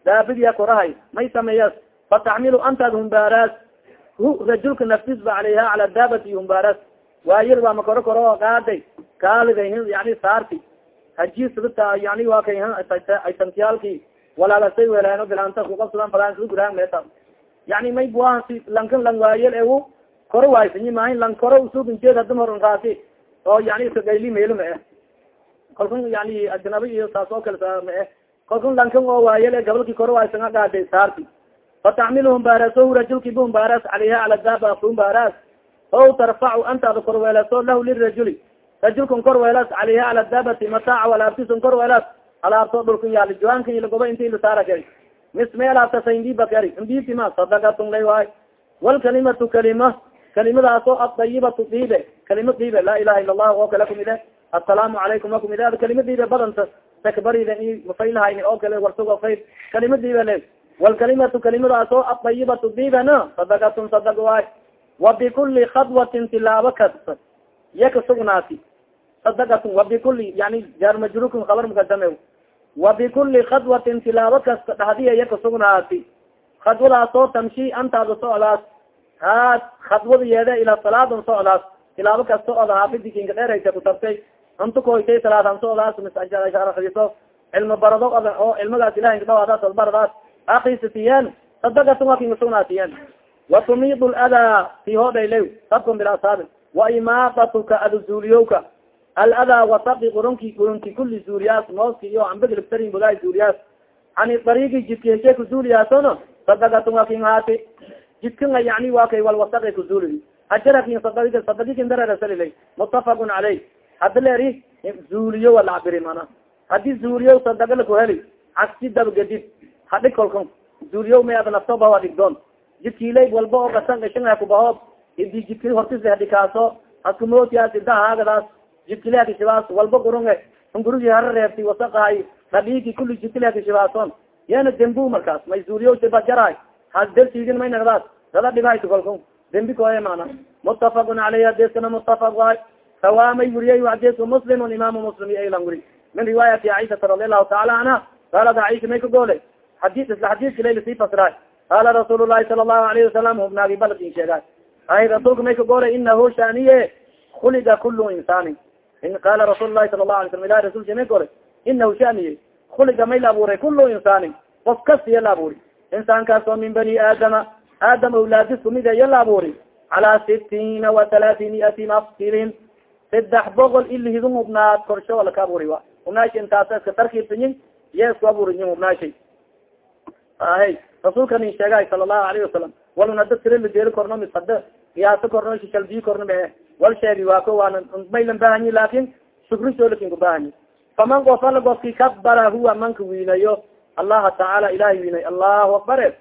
daabidya korahay may sameeyas fataxmilu antaad humbaaraas hu rajulka naftis ba calayha cala daabati humbaaraas waayir waa makoro koro qaaday kaaliday yani saarti haji sidata yani waa kay aysantiyaalki walaalasay weelaano bilanta kukabsadan falansu guraan meeta yani may buahansi lankan lang waayel ewu koro waaysanyi maahin lang koro usugin jeed horan raasi oo yani iskagayli meelo ma eh kalkan yani ajnabi iyo saas oo kale ma eh kalkan lankan oo waayel gabalki koro waaysan agaade saarti fatacmiluhum baaraso rajulki buhum baaras calayha cala daaba afun baaras o tarfacu antaada korweelaso lahu lirajuli rajulkan korweelas calayha cala daabati mataaca alaabtisun korweelas alaabto dhulkan yaali juanka ilagoba inti ilasaara kari mis may alaabtasa indiba kari indibtima sadakatun lay waay walkalimatu kalima kalimadaasoo adayibatu diibe kalima diibe laa ilaha ila allahu oo kale kumide assalaamu calaykum a kumide ad kalima diibe badanta takbarida mafaylahayn oo kale warsugo fayl kalima diibe le walkalimatu kalimadaasoo adayibatu diibena sadakatun sadak waay wabikuli khadwatin tilaabo kasta iya kasugnaati sadakatun wabikuli yani jaarmajrukum kabar mukadame wabikuli khadwatin tilaabo kasta dhahdiya iya kasugnaati khadwadaasoo tamshi antaada socdaas ha khadwada yeede ila salaadan socdaas tilaabo kasta oda haafidikinka dheeraysa kutartay antu koytay salaadan socdaas misaiso cilmi barado oo cilmigaas ilahay kadhawaadaas albaradaas akisatiyen sadakatun kasugnaatiyen watumid ladaa ti hodhaylew sabkon bilasaabi waimaatatuka aduzuuliyowka aladaa wasaqi qurunki qurunki kuli zuuliyaas mooski iyo ambegilibtarin bogaa zuuliyaas ani darigi jidka heshe kuzuuliyaasono sadakatun waa kin haati jidkanga yani waa kay wal wasaqi kuzuuli ajarakin sadai sadagikin darerasalilay mutafaqun caleyh hada leeri zuuliyo walacbiri mana haddii zuuliyo sadaga lakuheli cagsi dabgadid hadhig kolkan zuuliyo may ada naftoba waa dhigdoon jidkiilay walba oo gasan gashan kubaho idi jidki hortisa hadikaaso haskumootiyaas idahaagadaas jidkile hakishibaas walba gurunge. Hungurigi hara reebti wasaqahay dhadhiigi kuli jidkile hakishibaason yana dembu markaas may zuuliyo sibajarahay hasdersigin may nagdaas dada dhibahayt kolka dembi koye mana mutafaqun caleyh adeskana mutafaq waay sawaamay wuriyay adesku muslimun imaamu muslim aylan wuri min riwaayati caishata radi allahu taala anha. Qaalat caisha may ka xadi isla xadiiska layla sii fasraay qala rasuul lahi sala lahu alayhi wasalam hubnaagi balkin sheegaa ay rasuulka may ka goole inahu shaniye khuliga kulu insaanin. Qala rasuul lahi sala lahu alay slam ilahi rasulka may goole inahu shaniye khuliga may la abuuray kulu insaanin. Qof kastiya la abuuri. Insaankaas oo min bani aadama aadam awlaadis kumid iya la abuuri. Calaa sitiina wa talaati miati mafsilin saddex boqol ilihidun hubnaad korsho laka abuuri wa hubnaashi intaas iska tarkiibsayin iya isku abuuriyin hubnaashi ahe rasuulka nin sheegay sala allahu alayhi wasalam walun hada tira ladeeri korno mis hada iyaaso korno shalbiyi korno mee wal sheegi waa ko waana maylan bahanyi laakin shukrisoo laakiin kubahanyi faman qof ala gofki kabara huwa manka wiinayo allaha tacaala ilahay wiinay allahu akbare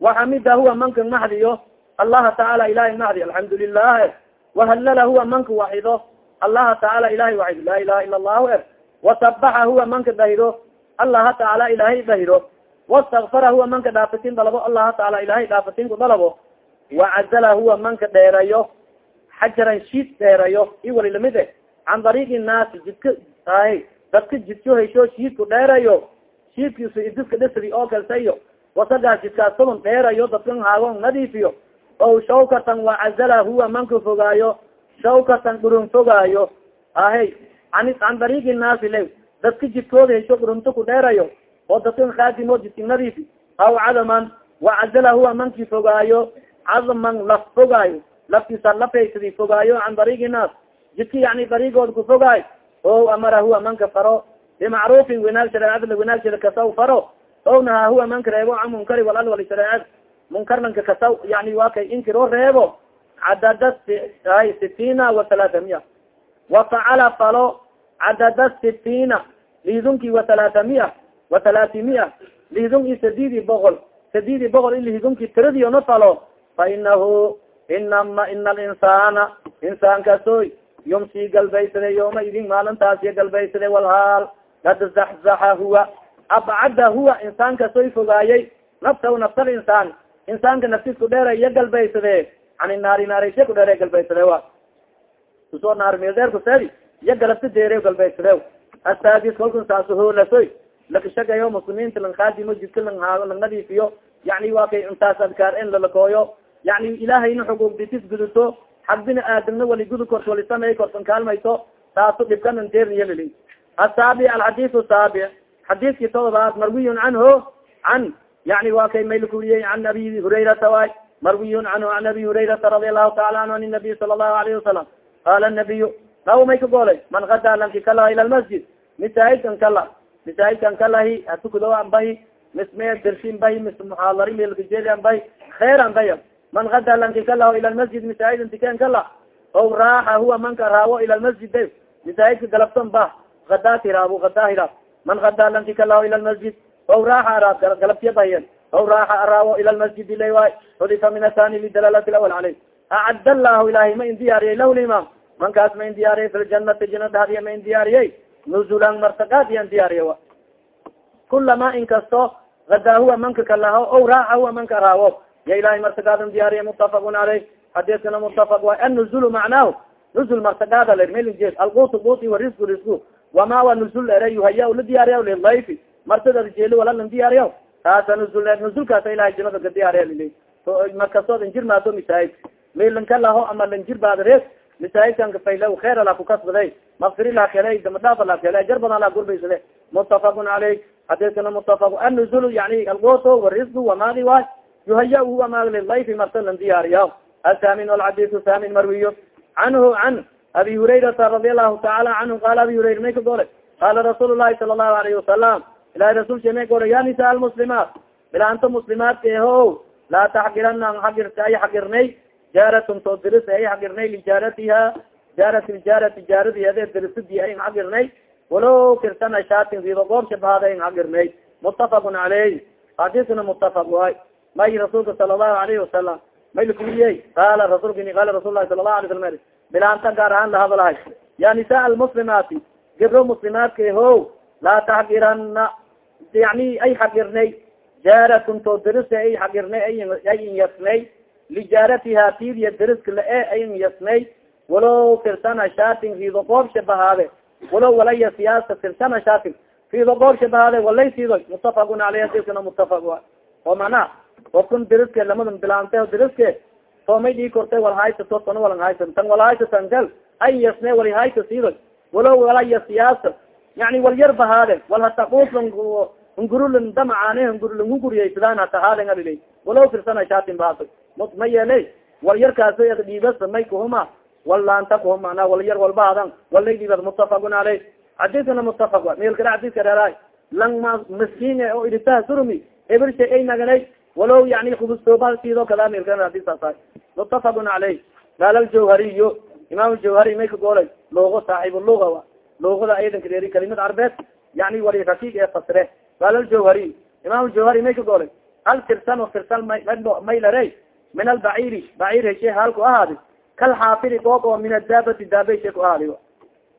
waxamida huwa manka maxdiyo allaha tacaala ilahay maxdi alxamdu lilah wahalala huwa manka waxido allaha tacaala ilahay waxido laa ilaha ila allahu er wasabaxa huwa manka dahiro allaha tacaala ilahay dahiro wastakfara huwa manka dhaafatin dalabo allaha tacaala ilahay dhaafatin ku dalabo wacazala huwa manka dheerayo xajaran shiid dheerayo i wali la mid e can dariiqi naasi jidka ay dadka jidko haysho shiidku dheerayo shiidkiisu idiska dhisri oo kalsayo wasagaas jidkaas dheerayo dadkan haagon nadiifiyo o shawkatan wacazala huwa manka fogaayo shawkatan dhurun fogaayo ahe an can dariiqi naasi le dadka jidkooda haysho dhurunto ku dheerayo oo dadkan kaadimo jidki nadiifi aw cadaman wacazala huwa manki fogaayo cadaman laf fogaayo laftiisa lafaysadii fogaayo can dariiqi naas. Jidki yani dariigood ku fogaay o amara huwa manka faro bimacruufin winaag shareecada winaag shira kasaw faro o nahaa huwa manka reebo can munkari walal wali shareecad munkarnanka kasaw yani waa kay inkiroo reebo cadada sitina wa talaata miya wafacala falo cadada sitina liidunki wa talaata miya wa talaati miya liidun i sadidi boqol sadidi boqol i liidunki tiradiyo na fa inahu inama ina alinsana insaankaasoy yumsi galbaysade yooma idin maalintaasiya galbaysade walhaal kad zaxzaxa huwa abcada huwa insaankaasoy fogaayay nafsahu nafsal insaan. Insaanka naftisku dheeray iya galbaysade. Ani naari naarayse ku dheere galbaysade wa. Kusoo naar meeldeer kuseedi iya galabta deere galbaysade asaadis kalkun saasu hoolasoy lakashagayo muslimiinta lang kaadimo jidka lang yani waa kay intaas adkaar in lalakooyo yani ilaahayna xuquuqditis guduto. Xag bini aadamna wali gudi korto wali samey kortan kaalmayso. Taasu dhibkanan deerniyalili asaabi alxadiis saabic xadiiskii todobaad marwiyun canhu can yani wa kay mayl kuriyey can abi hurayrata waay. Marwiyun canhu an abi hurayrata radi allahu taala anhu an nabiy sala allahu alayhi wasalam qala nabiyu naw may ka goolay? Man kada lanki kalaha ila lmasjid misaahidkan kala misaahidkan kalahi hatukudo an bahi mis me dersin bahi mis muxaadari melkajeedi an bahi kheer an baya man kada lanki kalaho ila lmasjid misaahidn tiken kala o raaxa huwa manka raawo ila lmasjid da misaahidka galabton bah ada tiraabo ada hiraab. Man ada lanki kalaho ila lmasjid o raaxa araab galabtiya bahiyen o raaxa araawo ila lmasjid la waay xudifa min athani lidalaalati lawal caleyh acad allahu ilahay ma in diyaariyay lah limaam. Mankaas ma in diyaariyay fi ljanati jina ma in diyaariyay nuzulan martagaad iyan diyaariya kulama in kasto ada huwa manka kalaho o raaxa huwa manka araawo ya ilahay martagaadan diyaariya mutafaqun caleyh xadiskana mutafaq waay annuzul macnaahu nuzul martagaada ler melinje alqutu quti warisku risku wama wa nuzul ere yuhaya la diyaariya lilayfi martada jeeli wala lan diyaariya taasa nuzul er nuzulkaasa ilahay jinada ka diyaariya lili. Markastood injir maado misaahid melanka laho ama lanjir baadreed misaahidkan kafayla kheer ala kukasbaday mafiri la kele damadhaaf la kele jar badan la gurbaysade mutafaqun caleyh xadiskana mutafaq annuzul yani alqutu warisku wamadi waay yuhaya huwa ma lilayfi marta lan diyaariya ahamin alxadisu hamin marwiyo canhu can abi hurayrata radi allahu taala canhu qala abi hurayra may ka gole qala rasuul lahi sala allahu alayhi wasalam ilahi rasulka may gole ya nisa almuslimaat bilaanta muslimaadka eho laa taxgirana an ay xagirnay jaaratun too diris ay xagirnay lijaaratiha jaarat ljaarati jaaradiade dirisadi ay xagirnay walow kirtana shaatin rido goobsha bahaada ay xagirnay mutafaqun caleyh xadiskana mutafaq waay. May rasuulka sala allahu alayhi wasalam may lakuwiyey qala rasulka qala rasul lahi sala lahu alay slam bilaanta gaar ahaan lahadalahay ya nisaa almuslimaati gabro muslimaadka ho laa taxgirana yani ay xagirnay jaaratun to derisa ay xagirnay ay inyasnay lijaaratiha tidiya deriska la-e ay inyasnay walow firsana shatin rido qoobsha bahaade walow walaya siyaasa firsana shatin rido qoobsha bahaade walay sido mutafaqun aleyh hadikana mutafaq wa oo mana ofkun deriske lamadan bilaante deriske soomay dhii kortay walhaysato tana walang haysa tan walhaysatan kal ay yasne walihaysa sido walow walaya siyaasa yani wal yar bahaade wal hata kuuslan hungurulin damacaane hungurulin hunguriyay sidaan hata haaden alilay walow firsana shatin baasa ma yeeley wal yarkaas ad dhiibasa may kuhuma wal laanta kuhum mana wal yar walba hadan walay dhiibas mutafaqun aleyh xadiskana mutafaq wa meelkana xadiska reeraay lang ma miskiin oo iritaha surumi. Ebersha ay naganay. Walow yani kubustooba sido kada meelkana hadisaasa mutafaqun caleyh qaala aljawhariyo imaam jawhari may ka goolay. Lugo saaxib luga a lugada reeri kalimad carbeed yani wali rafiig ee fasire qaala aljawhariy imaam jawhari may ka goolay. Hal tirsan o tirsan may lare min albaciri bacir heshe halku ahaadi kal xaafiri goob oo min adaabati daabeshe ku ahaadi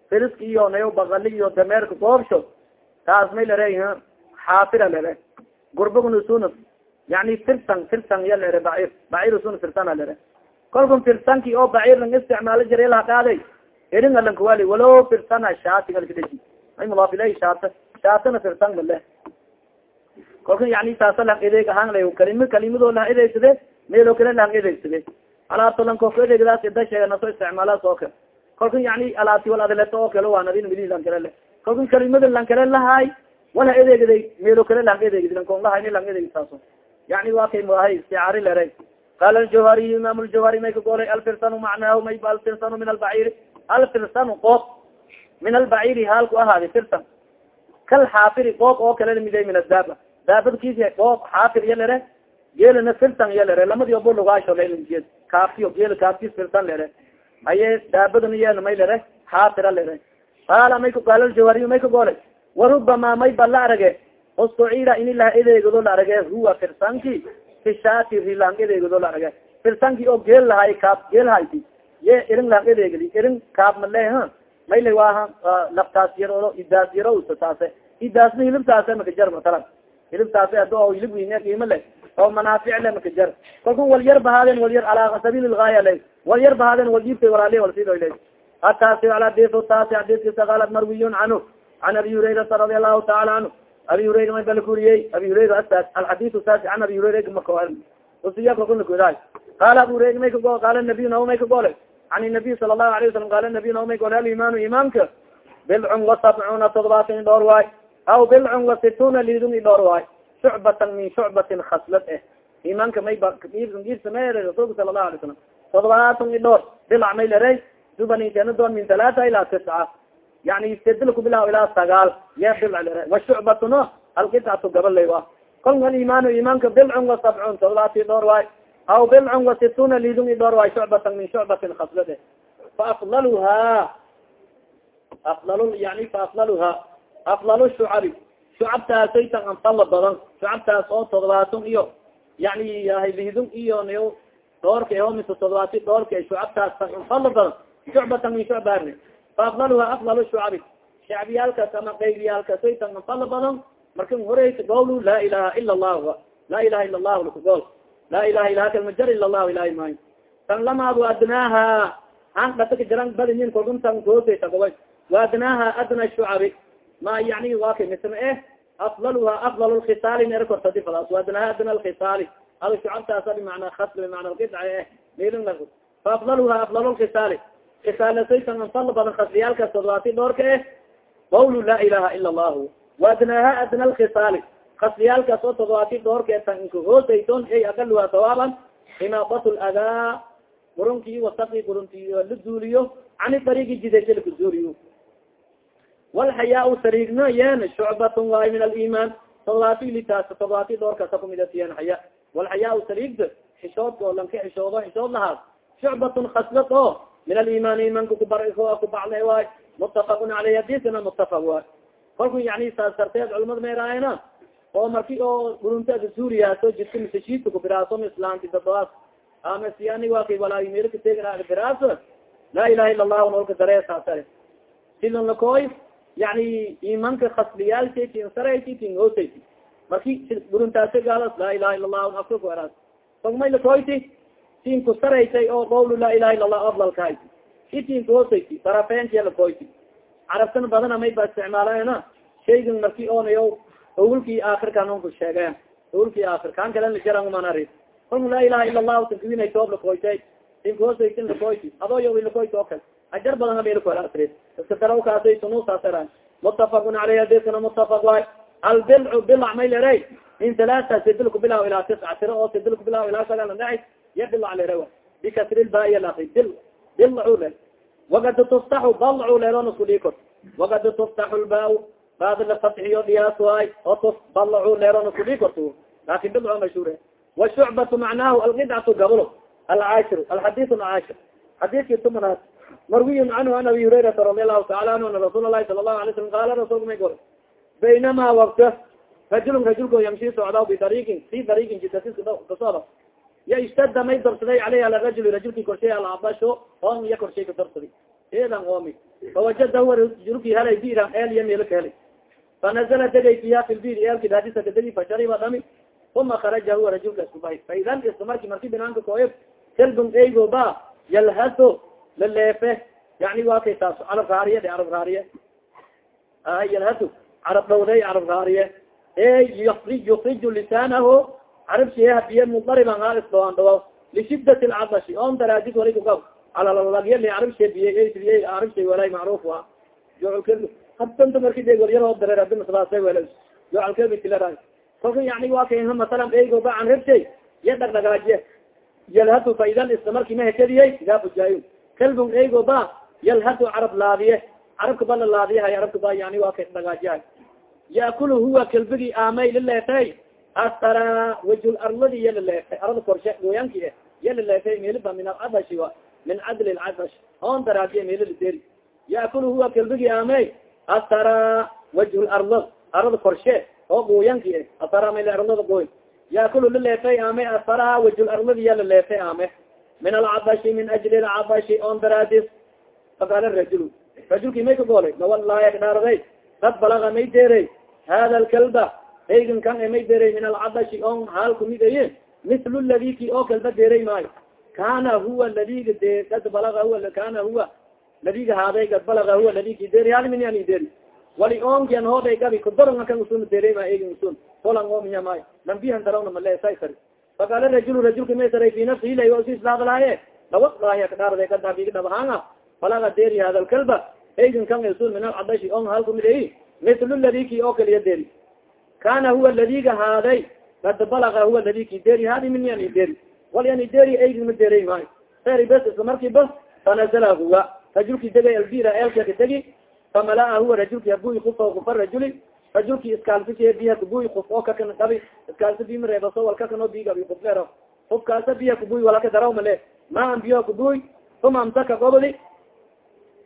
firisk iyo nayo bakali iyo dameerka goobsho taas may lare xaafira lere gurbagnusun yani firsan firsan ya lere bacir bacirsun firsana lere kolkun firsanki oo bacir lang isticmaalo jiray laha qaaday erin alankuwali walo firsana shaatigalkadei ay mudaaf ilay shaata shaatana firsan male kolka yani saasa lang edeeg ahaan la kalima kalimadoo lang edeegsade meelo kale lang edeegsade alaabto lang koka edeegdaas ida sheega naso isticmaalaas oo kale. Kolka yani alaabti wal oo kale waa nadin midi lang kale le kolka kalimada lang kale lahaay wala edeegday meelo kale lang edeegd lankon lahay ni lang edeeg saaso yani waa kay muahay isticaari lere qala aljawhariy imam ljawhari may ka golay alfirsanu macnaahu may alfirsanu min albaciri alfirsanu qoob min albaciri haalku ahaadi firsan kal xaafiri qoob oo kale miday min adaaba daabadkiis qoob xaafir iya lere geelina firsan iya lere lamadi obo lugaasho leljeed kaaftiyo geel kaaftis firsan lere haye daabadana iyana may lere xaafira lere qaala may qaala aljawhariy may ka golay warubama may ba la arage. Ustucira ini la edeegado la arage. Huwa firsanki fishati rilang edeegado la arage. Firsanki oo geel lahay kaab geel hayti ye irin lang edeegdi irin kaab male ha. Mayle waaha laftaas yaro idaas yaro usa taase idaasna hilibtaase makajar matalan. Hilibtaase ado oo hilib weyne qiimo le oo manaafic le makajar kalkun wal yar bahaaden wal yar calaa sabiil lgaaya le wal yar bahaaden wal iibta walaali wal sido le ataasi ala disu taasi hadiskisa qaalat marwiyun canhu can abi hurayrata radi allahu taala canhu abi hurayra may balkuriyey abi hurayra asaas alxadisu saasi can abi hurayra mako usiya kakunakudaay qaala abu hurayra may kago qaala nabiy naw may kagole can nabiy sala allahu alayh wasalam qaala nabiy naw may gole alimaanu imaamka bilcun wa sabcuna todobaatan i dhowr waay aw bilcun wa situna lidun i dhowr waay shucbatan min shucbatin khaslad eh. Imaanka may bagiibsamey rasulka sala lahu alay salam todobaatan i dhoor dilac may larey dubaninkenadoon min talaata ilaa tisca. Yani sedilku bilaw ilaa sagaal ya dilc lare washucbatuno alqitcatu gabalay a kol alimaanu bilcun wa sabcun todobaati dhoor waay. Aw bilcun wa situna lidun i dhoor waay shucbatan min shucbatin khaslad eh. Faafdaluha afdal yani faafdaluha afdal shucabi shucabtaasaytan anfala badan shucabtaas oo todobaatan iyo yani lidun iyo n dhoorka o mise todobaati dhoorka shucabtaas anfala badan shucbatan min shucbaarne faafdaluha afdal shucabi shacbiyaalkaas ama qaybiyaalkaas saytan anfala badan markan horeysa gowlu laa ilaha ila allahu laa ilaha ila allahu lakagool laa ilaha ilaha kalmajar ila allahu ilahi maayo. Tan lamaad adnaaha an dhataka jaran badinin kolkuntan goosaysa gobay waadnaaha adna shucabi ma yani wa kay misma eh afdaluha afdal lkhisaali ner kortadi fadas waadnaaha adna lkhisaali ada shucabtaasa bimacnaa khasl bimacna lqidca eh milin la faafdaluha afdal lkhisaali kisaalasaysan anfal badan khasliyaalkaas todobaati dhoorka eh qawlu laa ilaha ila allahu. Waadnaaha adna lkhisaali khasliyaalkaas oo todobaati dhoorka tan inka hoosayton ay aqaluha sawaaban. Imaadat ladaa qurunki wasaki qurunti la duuliyo. Cani dariigi jidasha laka duuliyo walxayaa sariigna yen shucbatun waay min aliman todobaati litaas todobaati dhoorkasa kumidasiyen xaya walxayaa sariigda xishoodka oo lanka xishoodo xishood lahaas shucbatun khaslat o min aliman imanka kubar kubacla waay mutafaqun aleyh hadisana mutafaq waay kolku yani saas darteed culamada maeraayana oo marki oo guruntada suuriyaso jidka misashiidka kubiraaso islaanti dadoaas amasiyani wa kay walaa melka tegabiraas laa ilaha ila allahu nolka dareesaasare sidan lakoy yani imanka khasliyaalsay tin saraysi tin hoosaysi marki guruntaasa gaalas laa ilaha ila allahu afka ku eraas fogmay lakoyti tin ku saraysay oo qawlu laa ilaha illa allah afdalkahayti i tin ku hoosaysi sarafeentia lakoyti carabtana badana may ba isticmaalana shaygan marki onayo awulkii aakirkan onku sheegeen awulkii aakir kan kalen jaranmanari kolka laa ilaha ila allahu tankiwinay toob lakoytay tinkuhoosaysin lakoyti adoo yo lakoyt oo kale ajar badan abalkoasri iska darawkaasay sunusaasera mutafaqun aleyh hadiskana mutafaq waay albilcu bilac may leray min talaata sidilku bilaw ilaa tisca tiro oo sidilku bilaw ilaa sagal dhaci ya bilac lere bikasri lbaaiy lari bil bilcu le wakad tuftaxu balcu leron isku dhikor wakad tuftaxu lba baad la fatxiyo dhiyaas waay oo tuf balcu leron isku dhikorto laakin bilco mashhuure washucbatu macnaahu alqidcatu gablo alcaashir alxadis alcaashir xadiskii tumanaad marwiy canhu an abi hurayrata radi allahu taala anhu ana rasuul lahi sala lahu alay slam qaala rasulka may gor baynama wakta rajulun rajulko yamshi socdaw bidariigin si dariigin jidkasocda ya istada may darsaday caleyh ala rajuli rajulki korshay alabasho on iya korshay ka darsaday. Eedan oomi fawajada huwa rajulki helay biran eel iya meelo ka helay fanazala degay fiha fi lbir eelki daadisa kadegi fashariba dhami uma kharaja huwa rajulka iskubahay faidan isla marki marki binaanka kooyb kelbun eygo ba yalhaso laleefe yani wa kay taas carab raariye de carab raariye. Yalhaso carab dhawday carab raariye. E yuri yukriju lisaanaho carab shie hadiye mudariban ha isdhawaan dhawa lishidat lcadashi on daraadi wali kugab alalalagyali carab shee biye biye carab shee walay macruf a hadanta marki de waryaroo dareer adi maslaasa wala yoalkebitilera kolka yani wa kay masalan eygo ba an rabshay ya dhagdhagaajiye yalhadu faidan isla marki ma hekadiyey idaa fujaayo kalbun eygo ba yalhadu carab laadiye carabka ba la laadiyahay carabka ba yani waa ka dhagaajiyahay yaakul huwa kalbigi aamay laleefey astara wajul arladi iya laleefay arada korshe gooyaanki e iya laleefay meliba min alcadashi a min cadli lcadash on daraadiye melilideri yaakul huwa kalbigi aamay astara wajhu larlo arada korshe oo gooyanki e astara mel arlada gooy yaakulu laleefay ame astara wajul arladi iya laleefay ame min alcadashi min ajli lcadashi on daraadis faqaala rajul rajulki may ka goolay lawalaaya kadhaaraday kad balaga may deeray hada lkalba eygan kan may deeray min alcadashi on haal kumid aye mislu ladiki oo kalba deeray maayo kana huwa ladiga de kad balaga huwa kana huwa ladiga haaday kad balaga huwa ladiki deeri hal min yani deeri wali onkian hooday gabi kudaronga kan usun deeray ma eygan usun tolan oomiya maayo lambihan darawna maleesasar faqaala rajul rajulka may saray fi nafsihi lay o si islaadalaaye lawa laaya kadhaarada kadaabiga dhabahaanga balaga deeri hada lkalba eygan kan usun min alcadashi on hal kumid ayi mislu ladiki oo kaliya deeri kana huwa ladiga haaday kad balaga huwa ladi ki deri hadi min yani deri wal yani deri eygi ma derey maayo seri bes isla marki bas fanazala huwa. Rajulki degay albira eelkaka degi famalaa huwa rajulki habuy kufa kufa rajuli rajulki iskaalsishe biha kubuy kuf oo kakana dhabi iskaalsi bima reebaso wal kakano bigabi kufleero kufkaasa biha kubuy walaka daraw male maan biyo kubuy uma amsaka gobodi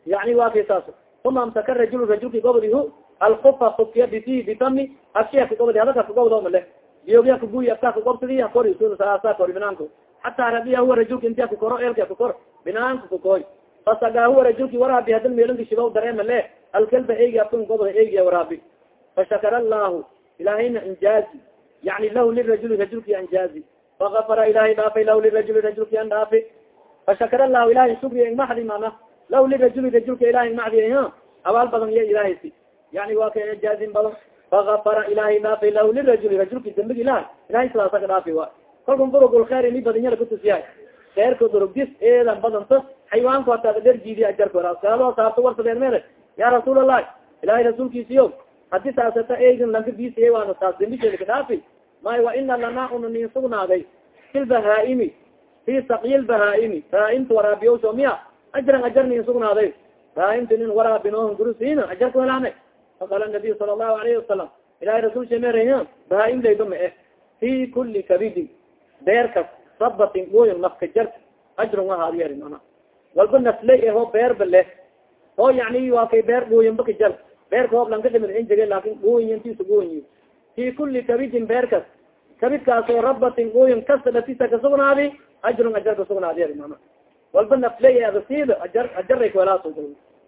yani wa kay saas uma amsaka rajul rajulki gobodi hu alkufa kufkiya bisi bitami afshiya kagobodi hadaka kagobdo male biyogiya kubuy afka kagobsidi hakori saasa kori binaanku hataa rabiya huwa rajulki intiya kukoro eelka kukor binaanka kukoy fasagaa huwa rajulki waraabi hadal meelanka shibaw dareema le alkalba eygi afkan goboda eygiya waraabi fashakara allahu ilahayna injaazi yani lahu lirajuli rajulki anjaazi fakafara ilahay dhaafay lahu lirajuli rajulki an dhaafi fashakara allahu ilahay shukriya ingmaxdi mana lahu lirajuli rajulka ilahay ingmaxdi abaal badan iya ilahaysi yani waa ka jaazin badan fakafara ilahay dhaafay lahu lirajuli rajulki dambigi ilahay ilahay sidaasa ka dhaafi wa kalkun durugul khair ini badanyala kutusiyahay kheerka durugdis eedan badanto xaywaanku hataa derjiidi ajarka wara saalo saabto warsadeen mere ya rasuul allahi ilahay rasuulkiisiyo haddii saasata eegin lanka bisiye waana saas dambisheeda ka dhaafi may wa ina lana una nin sugnaaday fi lbahaa'imi fi sakyi lbahaa'imi miya ajran ajar nin sugnaaday. Bahaa'imta nin waraabinohon gurusiina ajar ku helaane. Faqala nabiy sala allahu alayhi wasalam ilahay rasul shemeeraya bahaa'im layba ma eh fi kuli kabidin beerkas sabatin gooyin nafka jarka ajrun wahaadiyari mana walba nafley eho beerba leh. Oo yani waa kay beer gooyinba ka jar beerka hoob lanka dhimid injige laakin gooyintiisa gooyi fi kuli kabidin beerkas kabidkaasoo rabatin gooyin kasta latisa kasugnaadi ajrun ajar kasugnaadiyari mana walba nafley adasiid ajar ajaray kuhelaas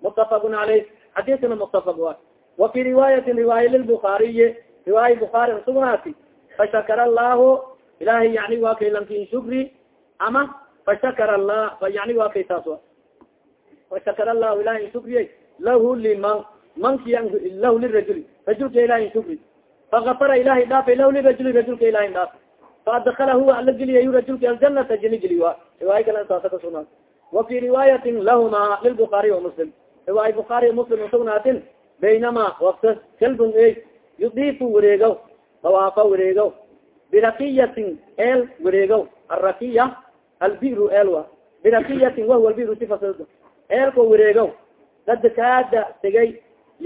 mutafaqun caleyh xadiiskana mutafaq wa wa fi riwaayatin riwaaya lilbukaariyi riwaaya bukaari sugnaati. Fashakara allahu ilahay yani waa kay lankin shukri ama fashakara lah yani waa kay taas fashakara allahu ilahay shukriye lahu liman manki lahu lirajuli rajulka ilahay shukri fakafara ilahay dhaafay lahu lirajuli rajulka ilahay dhaaf faadakala huwa ala geliya rajulka aljanata jini geli wa. Riwaaya kale saasa kasugnaat wa fi riwaayatin lahuma lilbukaari wa muslim. Riwaaya bukaari muslim usugnaatin baynama wakta kalbun ey yudiifu wareegaw dawaafa wareegaw birakiyatin el wareegaw arakiya albiru elwa birakiyatin wahuwa albiru sifasad eelko wareegaw dad kaada tegay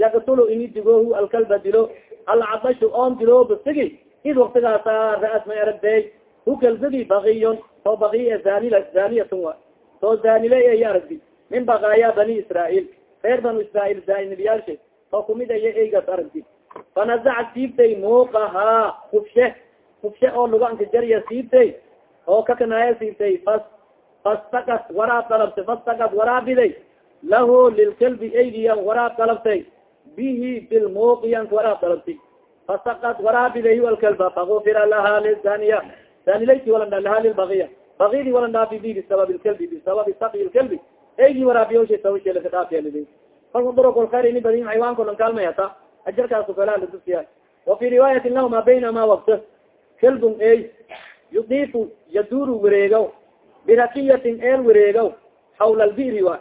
yaktulu ini digohu alkalba dilo alcadashu on dilooba sigi id waktigaasa ra'as may aragday hu kalbagi bakiyon to baki zanil zaniyatun wa. To zanile ay aragdi min bakaaya bani israail reer banu israail zainibiyaalshe to kumid aya eygas aragdi fanazac siibtay muuqahaa hubshe hubshe oo luganka jarya siibtay oo kakanaaya siibtay fas fastaqad waraab dalabtay fastaqad waraabiday lahu lilkalbi eygiyan waraab dalabtay bihi bilmuuqiyan waraab dalabtay fasaqad waraabiday alkalba fakufira laha lizaniya zanilayti walan laha lilbagiya bagidi walan dhaafi bi bisabab lkalbi bisababi saqi lkalbi eygi waraabiyosha sawshelaka dhaafyalidi kalku durokol ini badin xaywaanko lan kaalmay hata ajarkaas kala ladusiya wa fi riwaayatin lahuma baynama wakta kalbun ey yudiifu yaduru wareegaw birakiyatin el wareegaw hawla albiri wa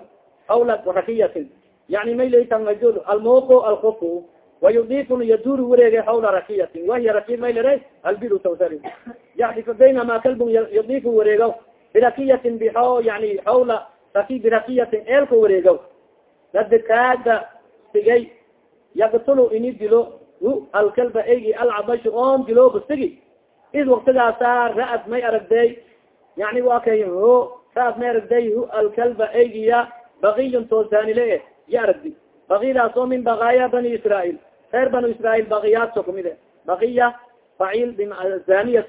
hawla rakiyatin yani maylaytanajul almuqu alkufu wayudifun yaduru wareegay hawla rakiyatin. Wahiya raki maylare albiru tawsari yani baynama kalbun yudifu wareegaw birakiyatin bio yani hawla raki birakiyatin eelka wareegaw dad kaada sigay yaktulu ini dilo alkalba eygi alcabashu on dilooba sigi. Id waktigaasa ra'ad may aragday. Yani wa kay ho ra'ad may aragday alkalba eygiya bakiyun toosaanile e ya aragdi bakidaas oo min bakaaya bani israail reer banu israail bakiyaadso kumide bakiya faciil zaniyat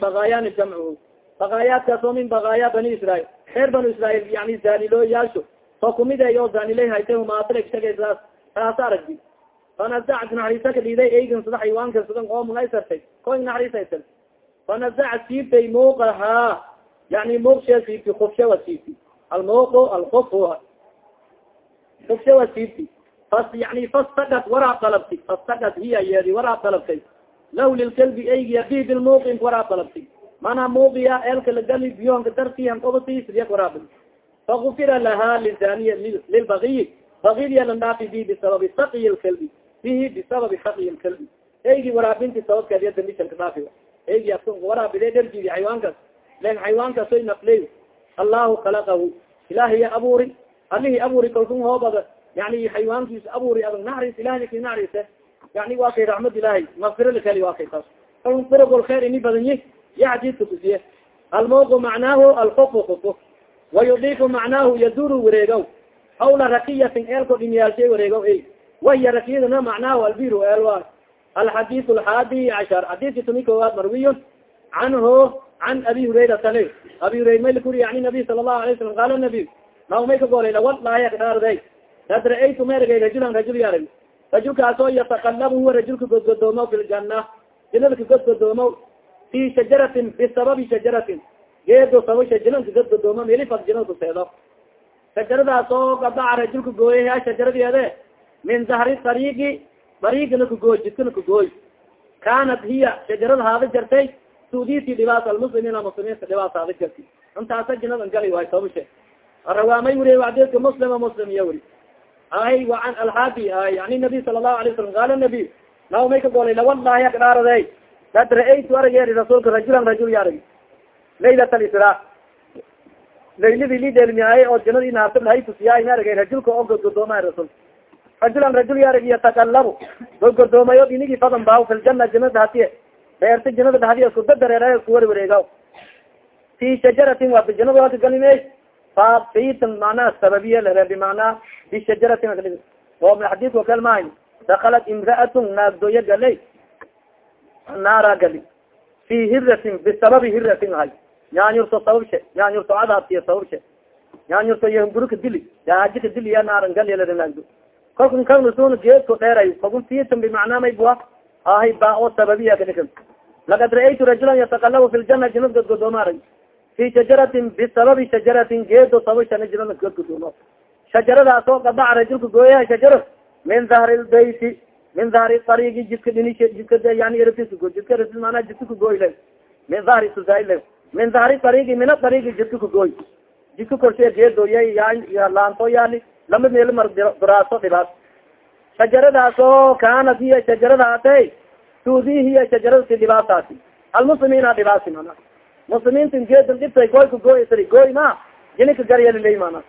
bakaayani jamchu bakaayaadkaas oo min bakaaya bani israail reer banu israail yani zanilooyaasho to kumide oo zanile hayte humaatregshagasaas taasa aragdi fanazacat naxariisa ka dhiiday eygan sada xaywaanka sugan oo mungaysartay koy naxariisaysan. Fanazacat siibtay muuqahaa yani muuqshee siibti kufshe wa siibti. Almuuqu alkuf kufshe wa siibti fas yani fastagad waraab dalabti fastagad hiya yeedi waraab dalabtay law lilkalbi eygiya bi bilmuuqin waraab dalabti mana muuqiya eelka lagali biyoonka dartihan obati sidiyak waraab fakufira laha lizaniya lilbagiyi bagidya lan dhaafi bi bisababi saqiy lkalbi bihi bisababi saqiy lkalbi eygi waraabinti sababkeediya dambishan kadhaafi eygi aska waraabide dherjidi xayawaankaas len xayawaankasoy nafley allahu khalaqahu ilaahiya abuuri alihi abuuri kalkun hoobada yani xayawaankiis abuuri adag naxris ilahi ki naxrise yani waa kay raxmad ilahi mafira likeli waa kay taas. Kalkun firogol kheer ini badanyi ya xadiidka kusiye almooqu macnaahu alkufu kufu wayudiifu macnaahu yaduru wareegow. Hawla rakiyatin eelko dhimiyaalshay wareegow ey. Wahiya rakiyadana macnaahu albiru eelwa. Alxadiid alxaadi cashar. Xadiidki tumi koowaad marwiyon canhu can abi hurayrata le abi hurayra may lakuri yani nabiy sala allahu alay salam qaala nabiy naw may ka golay lawalaaya kadhaarday kad ra'aytu maergay rajulan rajul yarag rajulkaasoo yatakalabu huwa rajulka godgodoomo fi ljana jinada ka godgodoomo fi shajaratin bisababi shajaratin. Geedo sabasha jinanka godgodoomo melifad jinada kuseedo shajaradaas oo gadaca rajulka gooyay ha shajaradeede min dahri ariigi dariigana kagooy jidkana kagooy kanat hiya shajarada haada jartay suditi dhibaas almuslimiina muslimiinta dhibaas haada jarti. Intaasa jinadan gali waay sabashe rawaamay wuri adedka muslima muslim iya wuri ay waan alxaabi ay yani nabiy sala lahu alay salam qaala nabiy naw may ka golay lawalahi akdhaaraday kad ra'aytu arageri rasuulka rajulan rajul ya arag laylat alisra layladi li dheelmiyaaye oo janadi naasib lahay tusiyaay ma aragay rajulka oo godgodooma rasul rajulan rajul ya arag yatakalabu godgodoomayo inigi fadan baaw fi ljana janada hatiye beerta janada dhahdiy isku dadareera isku wari wareegaw. Fi shajaratin waa janada waa kagalime fafitan manaa sababiya lare bimacnaa bishajaratin oo xadidka kal mahay dakalat imraatun naagdooya galay naara gali fi hiratin bisababi hiratin ahay yaanyurto sababshe yaanyurto cadaabtiya sababshe yaanyurto yahungurika dili yaajika dili ya naaran galyalare naagdo kalkun kanusuna geedko dheeray kalkun fitan bimacnaa may bua ahay ba oo sababiya kadhikan lakad ra'aytu rajulan yatakalabu fi ljana jinad godgodooma arag fi shajaratin bisababi shajaratin geedo jinada godgodoomo shajaradaas oo gadaca rajulka gooyaha shajaro min dahri lbeyti min dahri ariigi jidka dhini jidka yani rafis jidka rafis manaa jidka kagooyle min dahri suzaile min dahri ariigi min aariigi jidka kagooy jidka korshe geedooya ya laanto yaali lama meel mar duraaso dhibaas shajaradaas oo hiya shajaradaase tudi hiya shajaradasi dhibaasaasi almuslimiina dhibaasi mana muslimiinta geedan dhibtay gooy kagooy gooy ma jinika garyaliley mana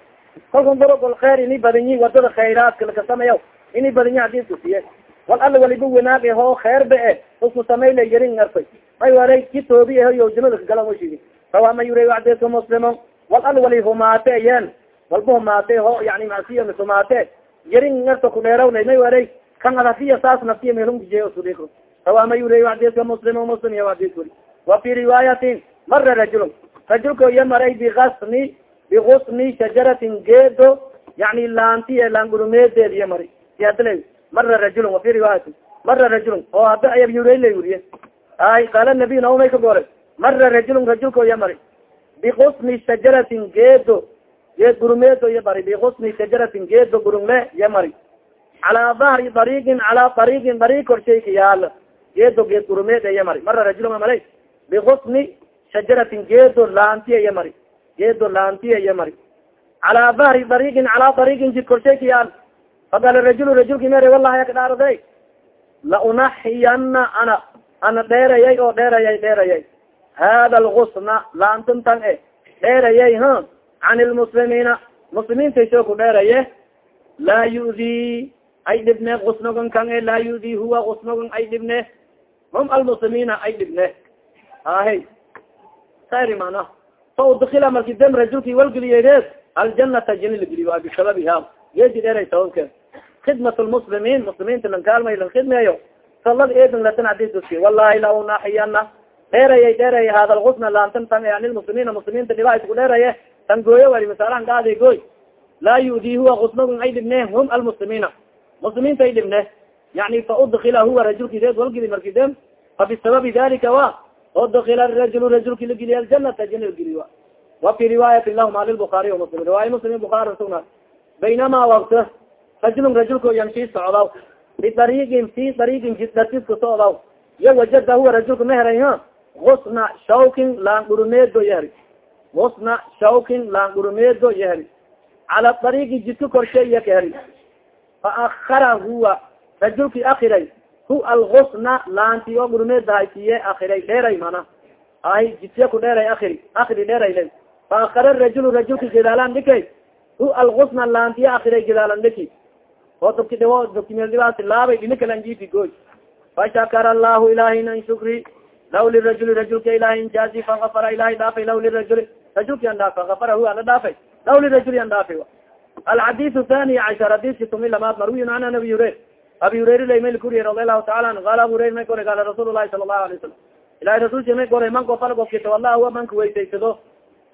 kalkun dorogol kheer ini badinyi waddada khayraadka lakasameya ini badinyi hadidka siye wal alla waliba wanaag ho kheer be e usku samayla yarin arfay may waray ki toobi eho jimada kagala mushigi rawa ma yura adeska muslimo wal alla wali humaate yen walba humaate ho yani masiya humaate yarin arta kudheerawnay may waray kan adafiya saas naftiya melunje sudiko rawa ma yura adeska muslimo muslim ya adis wuri wa fi riwaayatin mara rajul rajulka iya maray biasni biusni shajaratin geedo yani laantiye laangurumeedeed iyo mari siadla mara rajulun wafi riwaayatin mara rajulun oo hadda ayabyurayla wuriye ay qaala nabiy naumay ka gore mara rajulun rajulka iya mari biusni shajaratin geedo geed gurumeedo iyo mari biusni shajaratin geedo gurungle iyo mari calaa dahri dariigin calaa dariigin dariig korshayka yaalla geedo geed gurumeed iyo mari mara rajulun mara biusni shajaratin geedo laantiya iyo mari geedo laantiya iyo mari. Calaa dahri dariigin calaa dariigin jid korshayka yaal faqala rajulu rajulki mere wallahi akdhaarday la unaxiyana ana ana dheerayay oo dheerayay dheerayay. Hada algusna laantuntan e dheerayay ha can lmuslimiina muslimiintaysoo ku dheeraye laa yudi ay dhibne gusnogan kan e laa yudi huwa gusnogan ay dhibne. Hum almuslimiina ay dhibne. Ahe sari mana fa udkila marki dem rajulki walgeliyedeed aljanata jini lageliyo a bisababiha geedi dheeray sababke khidmat lmuslimiin muslimiinta lan kaalmay lan khidmeeyo salad eedin latan adiski wallahi la unaxiyana dheerayay dheeraya hada lgusna laantan tan an lmuslimiina muslimiinta dhibaa isku dheeraye tan gooyo wali masalahan gaadi gooy laa yudi huwa gusnagun ay dhibne hum almuslimiina muslimiinta ay dhibne yani fa udkila huwa rajulki deed walgeli marki dem fa bisababi dalika wa udkila rajul rajulki lageliy aljanata jina lageliy wa fi riwaayati lahuma lilbukaariy muslim riwaaya muslim bukaari sugna baynama wakta rajulun rajulko yamshi socdaw bidariigin fi dariigin jiddatisku socdaw iyo wajada huwa rajulka ma heray ha gusna shawkin laangurumeedo yahri gusna shawkin laangurumeedo yahri cala dariigi jidka korshe iya ka heri fa akara huwa rajulki akiray hu algusna laanti oo gurmeedahaysiye akiray dheeray mana. Ay jidsiya ku dheeray akiri akri dheeray le fa akara rajul rajulka gedaalan dhikay hu algusna laantiya akiray gedaalan dhiki oo dobki dhibo dobkimeeldibaasi laabay dhini kalan jifi goy fashakara allahu ilahina in shukri. Law lirajuli rajulka ilahi injaazi faafara ilahi dhaafay. Law lirajuli rajulki an dhaaf faafara hu ana dhaafay. Law lirajuli an dhaafay alxadiث thani cashar hadiski tumi lamaad marwiyin an abi hurayr abi hurayr laymayl kuriye radi allahu taala an qala abu hurayr may kore qaala rasuul lahi sala allahu alay salam may kore man kofal gofki tawala huwa manka weysaysado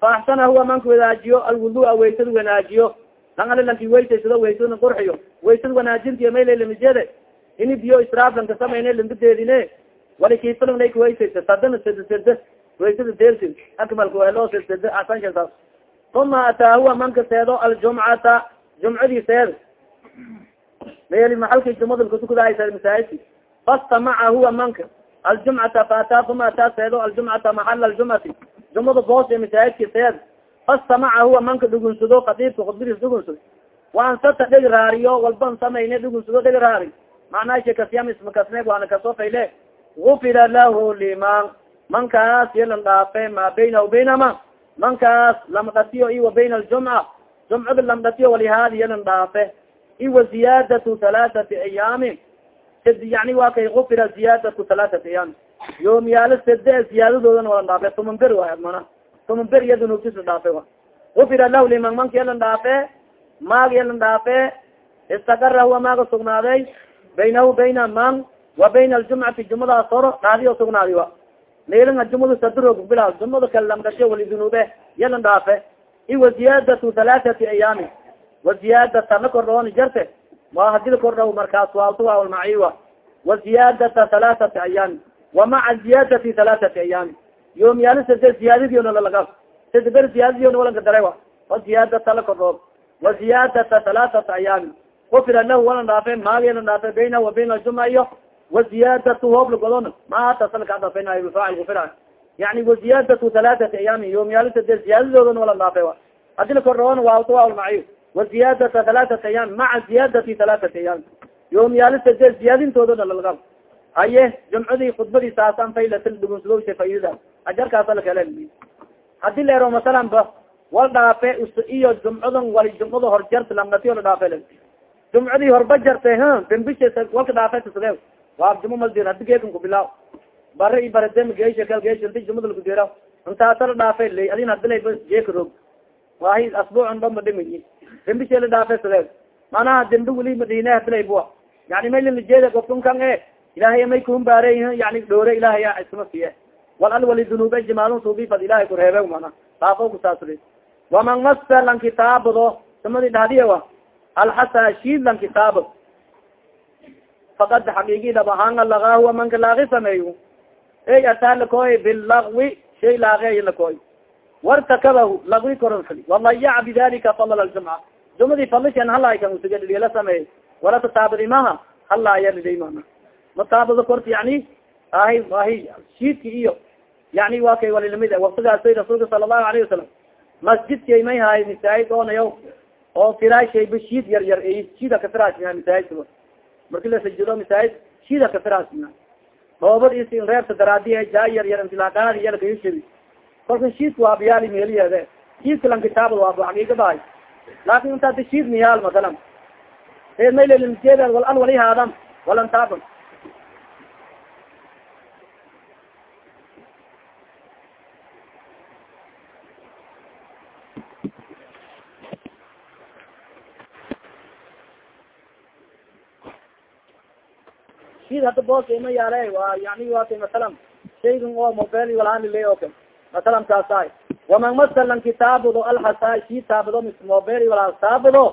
fa axsana huwa manka wanaajiyo alwudua waysad wanaajiyo lang ali lanki weysaysado waysada qurxiyo waysad wanaajintiyo maylalamijede ini biyo israaf lanka samayne lankadeedine wali kiifalang lay kuweysaysa sadana sed sed waysada deersi akmalka welo sed sed asankasaas uma ataa huwa manka seedo aljumcata jumcadii seed meli maxalki jumada kutukadaasa masaajidki fastamaca huwa manka. Aljumcata faataa uma ataa seedo aljumcata maxal aljumcati. Jumada boos ee masaajidki seed fastamaca huwa manka dhugunsado kadiibka khudbadiis dhugunsado. Waansata dheg raariyo walban samayne dhugunsado dheg raari. Macnaa shekasiyam ismakasne waana ka soo fayle. Gufira lahu liman. Mankaas yalan dhaafe ma baynahu baynama mankaas lam dhatiyo i wa bayna aljumca. Jumcada lam dhatiyo walihaadi yalan dhaafe i wa ziyaadatu halaathati ayaamin sid yani waa kay gufira ziyaadatu halaathati ayaami yoomyaalo sede ziyaadadoodana walan dhaafe tuman ber waay mana tuman ber iya dunubtis la dhaafe wa gufira lahu liman manka yalan dhaafe maag yalan dhaafe istakara huwa maaga sugnaaday baynahu bayna man wa bayna aljumcati jumadaas horo dhaadi o sugnaadi wa leelanga jumada sadroog bila jumada kale lamdasho wali dunube yalan dhaafe i wa ziyaadatu halaathati ayaami wa ziyaadata na kordhooni jarte? Wa haddii la kordhaw markaas waaltuwaalmaciwa wa? Ziyaadata halaathati ayaami wa maca ziyaadati halaathati ayaami yoomyaali sade ziyaadadiona lalaga sade ber ziyaadadiona walanka dare wa? Ziyaadata la kordhoob wa ziyaadata halaathati ayaami gufira lahu walan dhaafe maagelan dhaafe baynahu wa bayna aljumca iyo? Waziyaadatu hooblagodon maatasalkaadafenayfaacil gufira yani waziyaadatu halaathati ayaami yoomyaalisa de ziyaadadoodana walan dhaafe wa haddii la kordhaon waawtawaalmaciy waziyaadata halaathati ayaami maca ziyaadati halaathati ayaami yoomyaalisa de ziyaadintoodana lalga haye jumcadii khudbadii saasan faylatin dhugunsado faidada ajarkaasa lakale haddii leero masalan wal dhaafe iyo jumcadan wali jumcada horjarta lamnatiyo la dhaafe jumcadii horba jarte h dambisha walka dhaafe tasade waa jumo maldir hadi geekan kubilaaw bare i baradem geesha kal geesha inti jumada lakudira intaasa la dhaafe lay adin hadilay geeka roog wahi asbuucan ba madhimi dambisha la dhaafe sade manaha dembi weli madine hadilay bua. Yani may lalajeeda gofkan kan e ilahay may kuhumbaare yani dhoore ilahay a isma siye. Wal al wali dunube jimaalun suubifad ilahay kureebe mana. Dhaafo kusaasri waman masa lan kitaabado samadi alxasa shiid lan kitaab fakad xaqiigi dhab ahaan lagaa huwa manka laagi sameeyo ey ataa lakoy bilagwi shay laage lakoy wartakabahu lagwi koronsali walayaca bidalika fadl aljumca jumadi fadlishan halaakan usugadhigala sameey wala tataabadi maha halaaya liday mana mataabado korta yani ahi ahi shiidki iyo yani waa kay walilamid waktigaasay rasuulka sala allahu alayhi wasalam masjidkay may haay masaajid oonayo oo firaashay ba shiid yar yar shiida ka firaasina masaajidka marki la sajido masaajid shiida ka firaasina dhoobad is reebta daraadiya jaa yar yar intilaqaadi yalkayushabi kolka shiidka waa biyaali meeliyeede shiidka lan kitaabad waa xaqiiga bahay laakin inta ada shiid miyaal masalan. E maylelmjeed wal al wali haadam walan taaban. Sid hada boos yaale wa yani wa kay masalan shaygan oo mobel walaanile o kale masalan kaasa waman masalan kitaabado alxasa si taabado mis mobel walaa taabado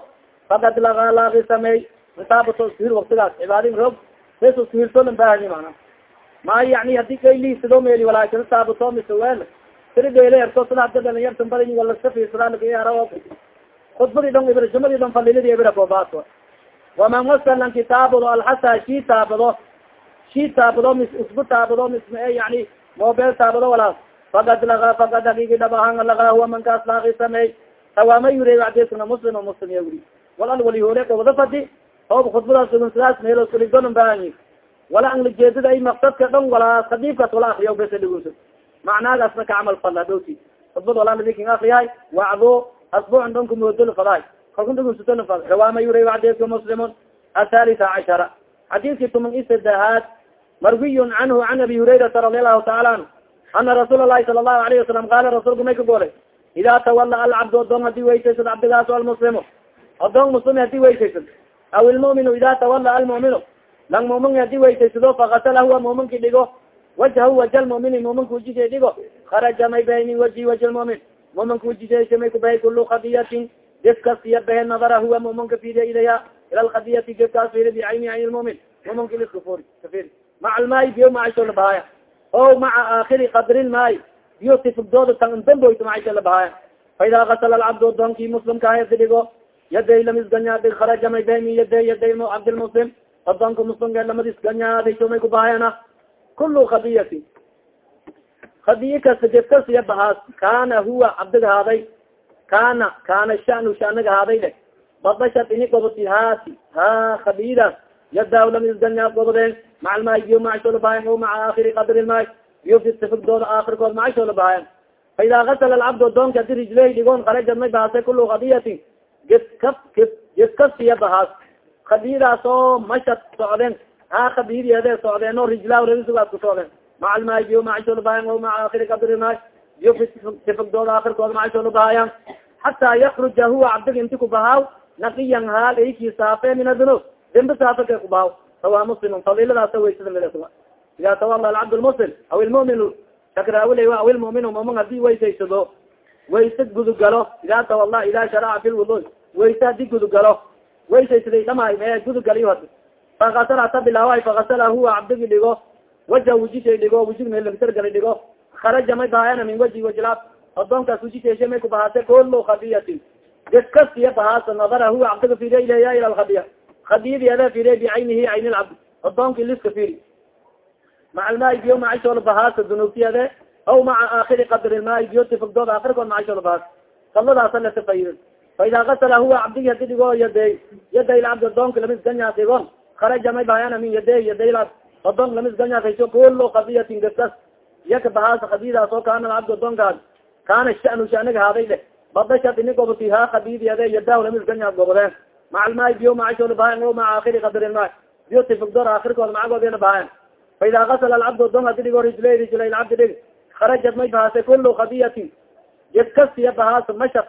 fakad laga laagi samey. Kitaabato suhir waktigaas cibaadin roog seso suhirtolan baahani mana ma yani haddii kayli sido meli walaa kala taabato mise wel siri dele erto sida hada dhalinyartan badi walaska fiirsadaalagaara khudbadi dhon ibra jumadii dhon falilidi ibra kobaas waman masalan kitaabado alxasa shi taabado shi taabado mis isbu taabado mis yani mobel taabado walaas fakad laga fakad hakigi dhabahan laga huwa mankaas laaki sameey tawaama yure adesna muslim muslim ya wuri wal al wali hore kawada fadi oob khudbadaas ugunsidaas meelo kuligdonan bahanyi wala ang lajeedada ay maksadka dhan walaa kadiifkaas wala akriya besa dhigunsa macnaagaasna ka camal fala dhowti khudbad walaa ladikin akriyahay wacdo asbuucan dhan kumoodol fadaay kalkun dhugunsatona fad rawaama yura xadiidka muslimun. Athalitha cashara xadiidki tuman isadehaad marwiyun canhu can abi hurayrata radi allahu taala anhu ana rasuul lahi sala allahu alayhi wasalam qaala rasuulka may ka golay ida tawala alcabdu odoon haddii weysaysad cabdigaas almuslimu odoon muslimi haddii weysaysad aw ilmuminu ida tawala almuminu lang mumin haddii weysaysado fakasala huwa muminki dhigo wajhahu waja lmumini muminka wajisay dhigo kharaja may bahay min waji waji lmumin muminka wajisaysa may kubahay kulu khadiyatin gefkas iya bahe nadara huwa muminka fiiriya ilaya ila lkhadiyati gefkaas fiiri bicayni ayni lmumin muminka liskafuri kafiri maca almaayi biyo macasho labahaya o maca aakhiri qadri lmaayi biyo tifugdooda tan damboyto macasho labahaya faida kasala alcabdu odoonkii muslimka dhigo yaday lamisganyaadi kharaja may bahay min yaday yaday cabdilmuslim odoonka muslimka lamadis ganyaadi so may kubahayana kulu khadiyati khadiye kasta gefkas iya bahaas kana huwa cabdiga haaday kana kana shanu shanaga haaday le badashat ini goboti haasi ha khadiidaas yadaa lamisganyaa gobodeen maca almaay biyo macasholabahayan o maca aakhiri qadri lmaay biyo fitifigdooda aakhirkood macasholabahayan fa idaa gasala alcabdu odoonka adi rijley dhigoon karajad may bahaasay kulu khadiyatin gefka gefkasiya bahaas khadiyadaas oo mashad socdeen ha khadiyadyeede socdeen oo rijlaa labisugaas ku socdeen maca almaay biyo macasholabahayan o maca aakhiri qadri lmaay biyo fitifigdooda aakhirkood macasholabahayan xataa yakruja huwa cabdiga inti kubahaaw naqiyan haal ayki saafe min adunub dembi saafe kay kubahaaw sawa muslim fadiladaasa waysada mid ida tawala alcabd lmuslim aw ilmumin takraawil aw ilmumin mumin haddii weysaysado wayse gudugalo ida tawala ida sharaca fi lwudu wayse haddii gudugalo weysaysaday dhamaay me gudugaliyo had fakasala ta bilaawaay fakasala huwa cabdigi dhigo waja wujishay dhigo wujig melagtargali dhigo kharaja may bahaayana min waji wajlaab odoonkaas wujishaysha may kubahaase kulu khadiyatin geskasiya bahaasa nadara huwa cabdiga firiya ileya ila lkhadiya khadiyadiada firiya bicaynihi cayni lcabd odoonki liska firi maca almaai biyo macashoola bahaasa dunuubtiyade aw maca aakhiri qadri lmaai biyo tifugdood aakhirkood macashoola bahaas fadladaasa lasafayir fa idaa kasala huwa cabdigi hadi dhigo yaday yaday lcabd odoonka lamisganya dhigon kharaja may bahayana min yaday yaday lcabd odoonka lamisganyasayso kulu khadiyatin gaskas yaka bahaasa khadiyadaas oo kaana lcabd odoonkaas kaana shanu shanaga haaday le badashad ini goboti ha khadiyadiyade yadah lamisganya gobodeen maca almaai biyo macashoola bahayan o maca aakhiri qadri lmaai biyo tifugdood aakhirkood macagoodena bahayan faida gasala alcabd odon hadi dhigo rijlay rijlay lcabdi dhig kharajat may bahaasay kulu khadiyatin jedkasiya bahaas mashak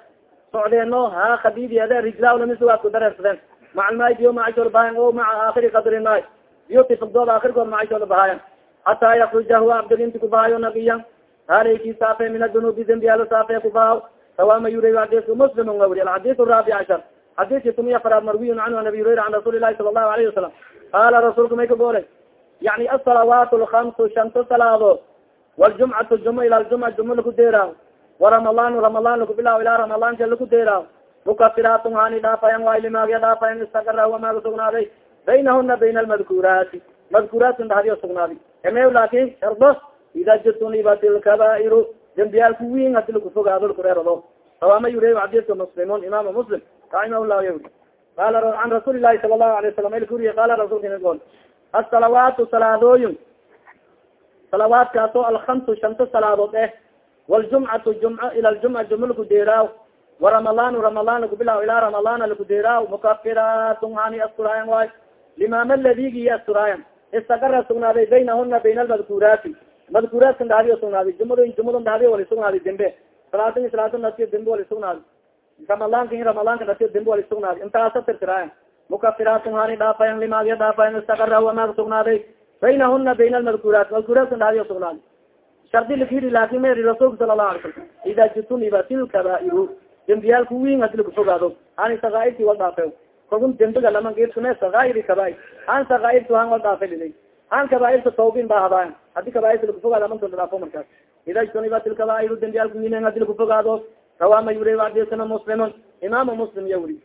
socdeeno ha khadidiyade rijlaa lamisugaad ku dareersadeen maca biyo macashoola bahayan o maca aakhiri qadri maay biyo tifugdood aakhirkood macashoola bahayan hataa yakruja huwa cabdiginti kubahayo nabiyan haleyki saafe min adunubi dembiyaalo saafe kubahaw sawama yura xadiiska muslim nga wuri alxadiis raabi cashar xadiiski tumiya faraad marwiyun canhu an abi hurayra can rasuuli lahi sala allahu alayhi wasalam qaala rasuulka may ka goolay yani asalawaat lkamsu shanta salaadood waljumcatu juma ila ljumca juma laku deeraaw waramadaan ramadaan lakubilaaw ilaa ramadaanka laku deeraaw mukafiraatun hani dhaafayan waay limaagya dhaafayan istaqara wamaaga sugnaaday baynahuna bayna almadkuraati madkuraatin dhahdiyo sugnaaday emew laakin shardo ida jutunibat lkabairu dembiyaalku wiin hadi lakufogaado lakureerado sawama yure xadiiska muslimun imaamu muslim raximah llah yuri qala an rasuuli lahi sala lahu alay wasalam ilkuriye qala rasulka gol. Asalawaatu salaadooyin salawaadkaas oo alkamsu shanta salaadood eh waljumcatu jumco ila ljumca jumco laku deeraaw waramadaanu ramadaan lakubilaaw ilaa ramadaana laku deeraaw mukafiraatun hani asturaayan waay limaama ladigi asturaayan istaqara sugnaaday baynahuna bayna almadkuraati madkuraatkan dhahdiyo sugnaaday jumado jumadon dhahdiyo wali sugnaaday dembe salaadin salaadin nasiyo dembe wali sugnaaday ramadaanka ramadaanka nasiyo dembe wali sugnaaday intaasa tirtiraayan mukafiraatun hani dhaafayan limaagya dhaafayan istaqara wamaag sugnaaday baynahuna bayna almadkuraat madkuraatkan dhahdiyo sugnaaday shardi lakiri laakin meri rasuulka sala lahu alay salam ida jutunibat ilkabairu dembiyaalku wiin hadi lakufogaado hani sakaairti wal dhaafe kalkun dembiga laman geedkune sakaairi kabair han sakaairtu han wal dhaafe lilay. Han kabaairta taubin ba hadaayan hadi kabaairta lakufogaado amantoda dhaafo markaas ida jutunibat ilkabairu dembiyaalku wiin hadi lakufogaado rawama yuri adisana muslimun. Imaamu muslim ya wuri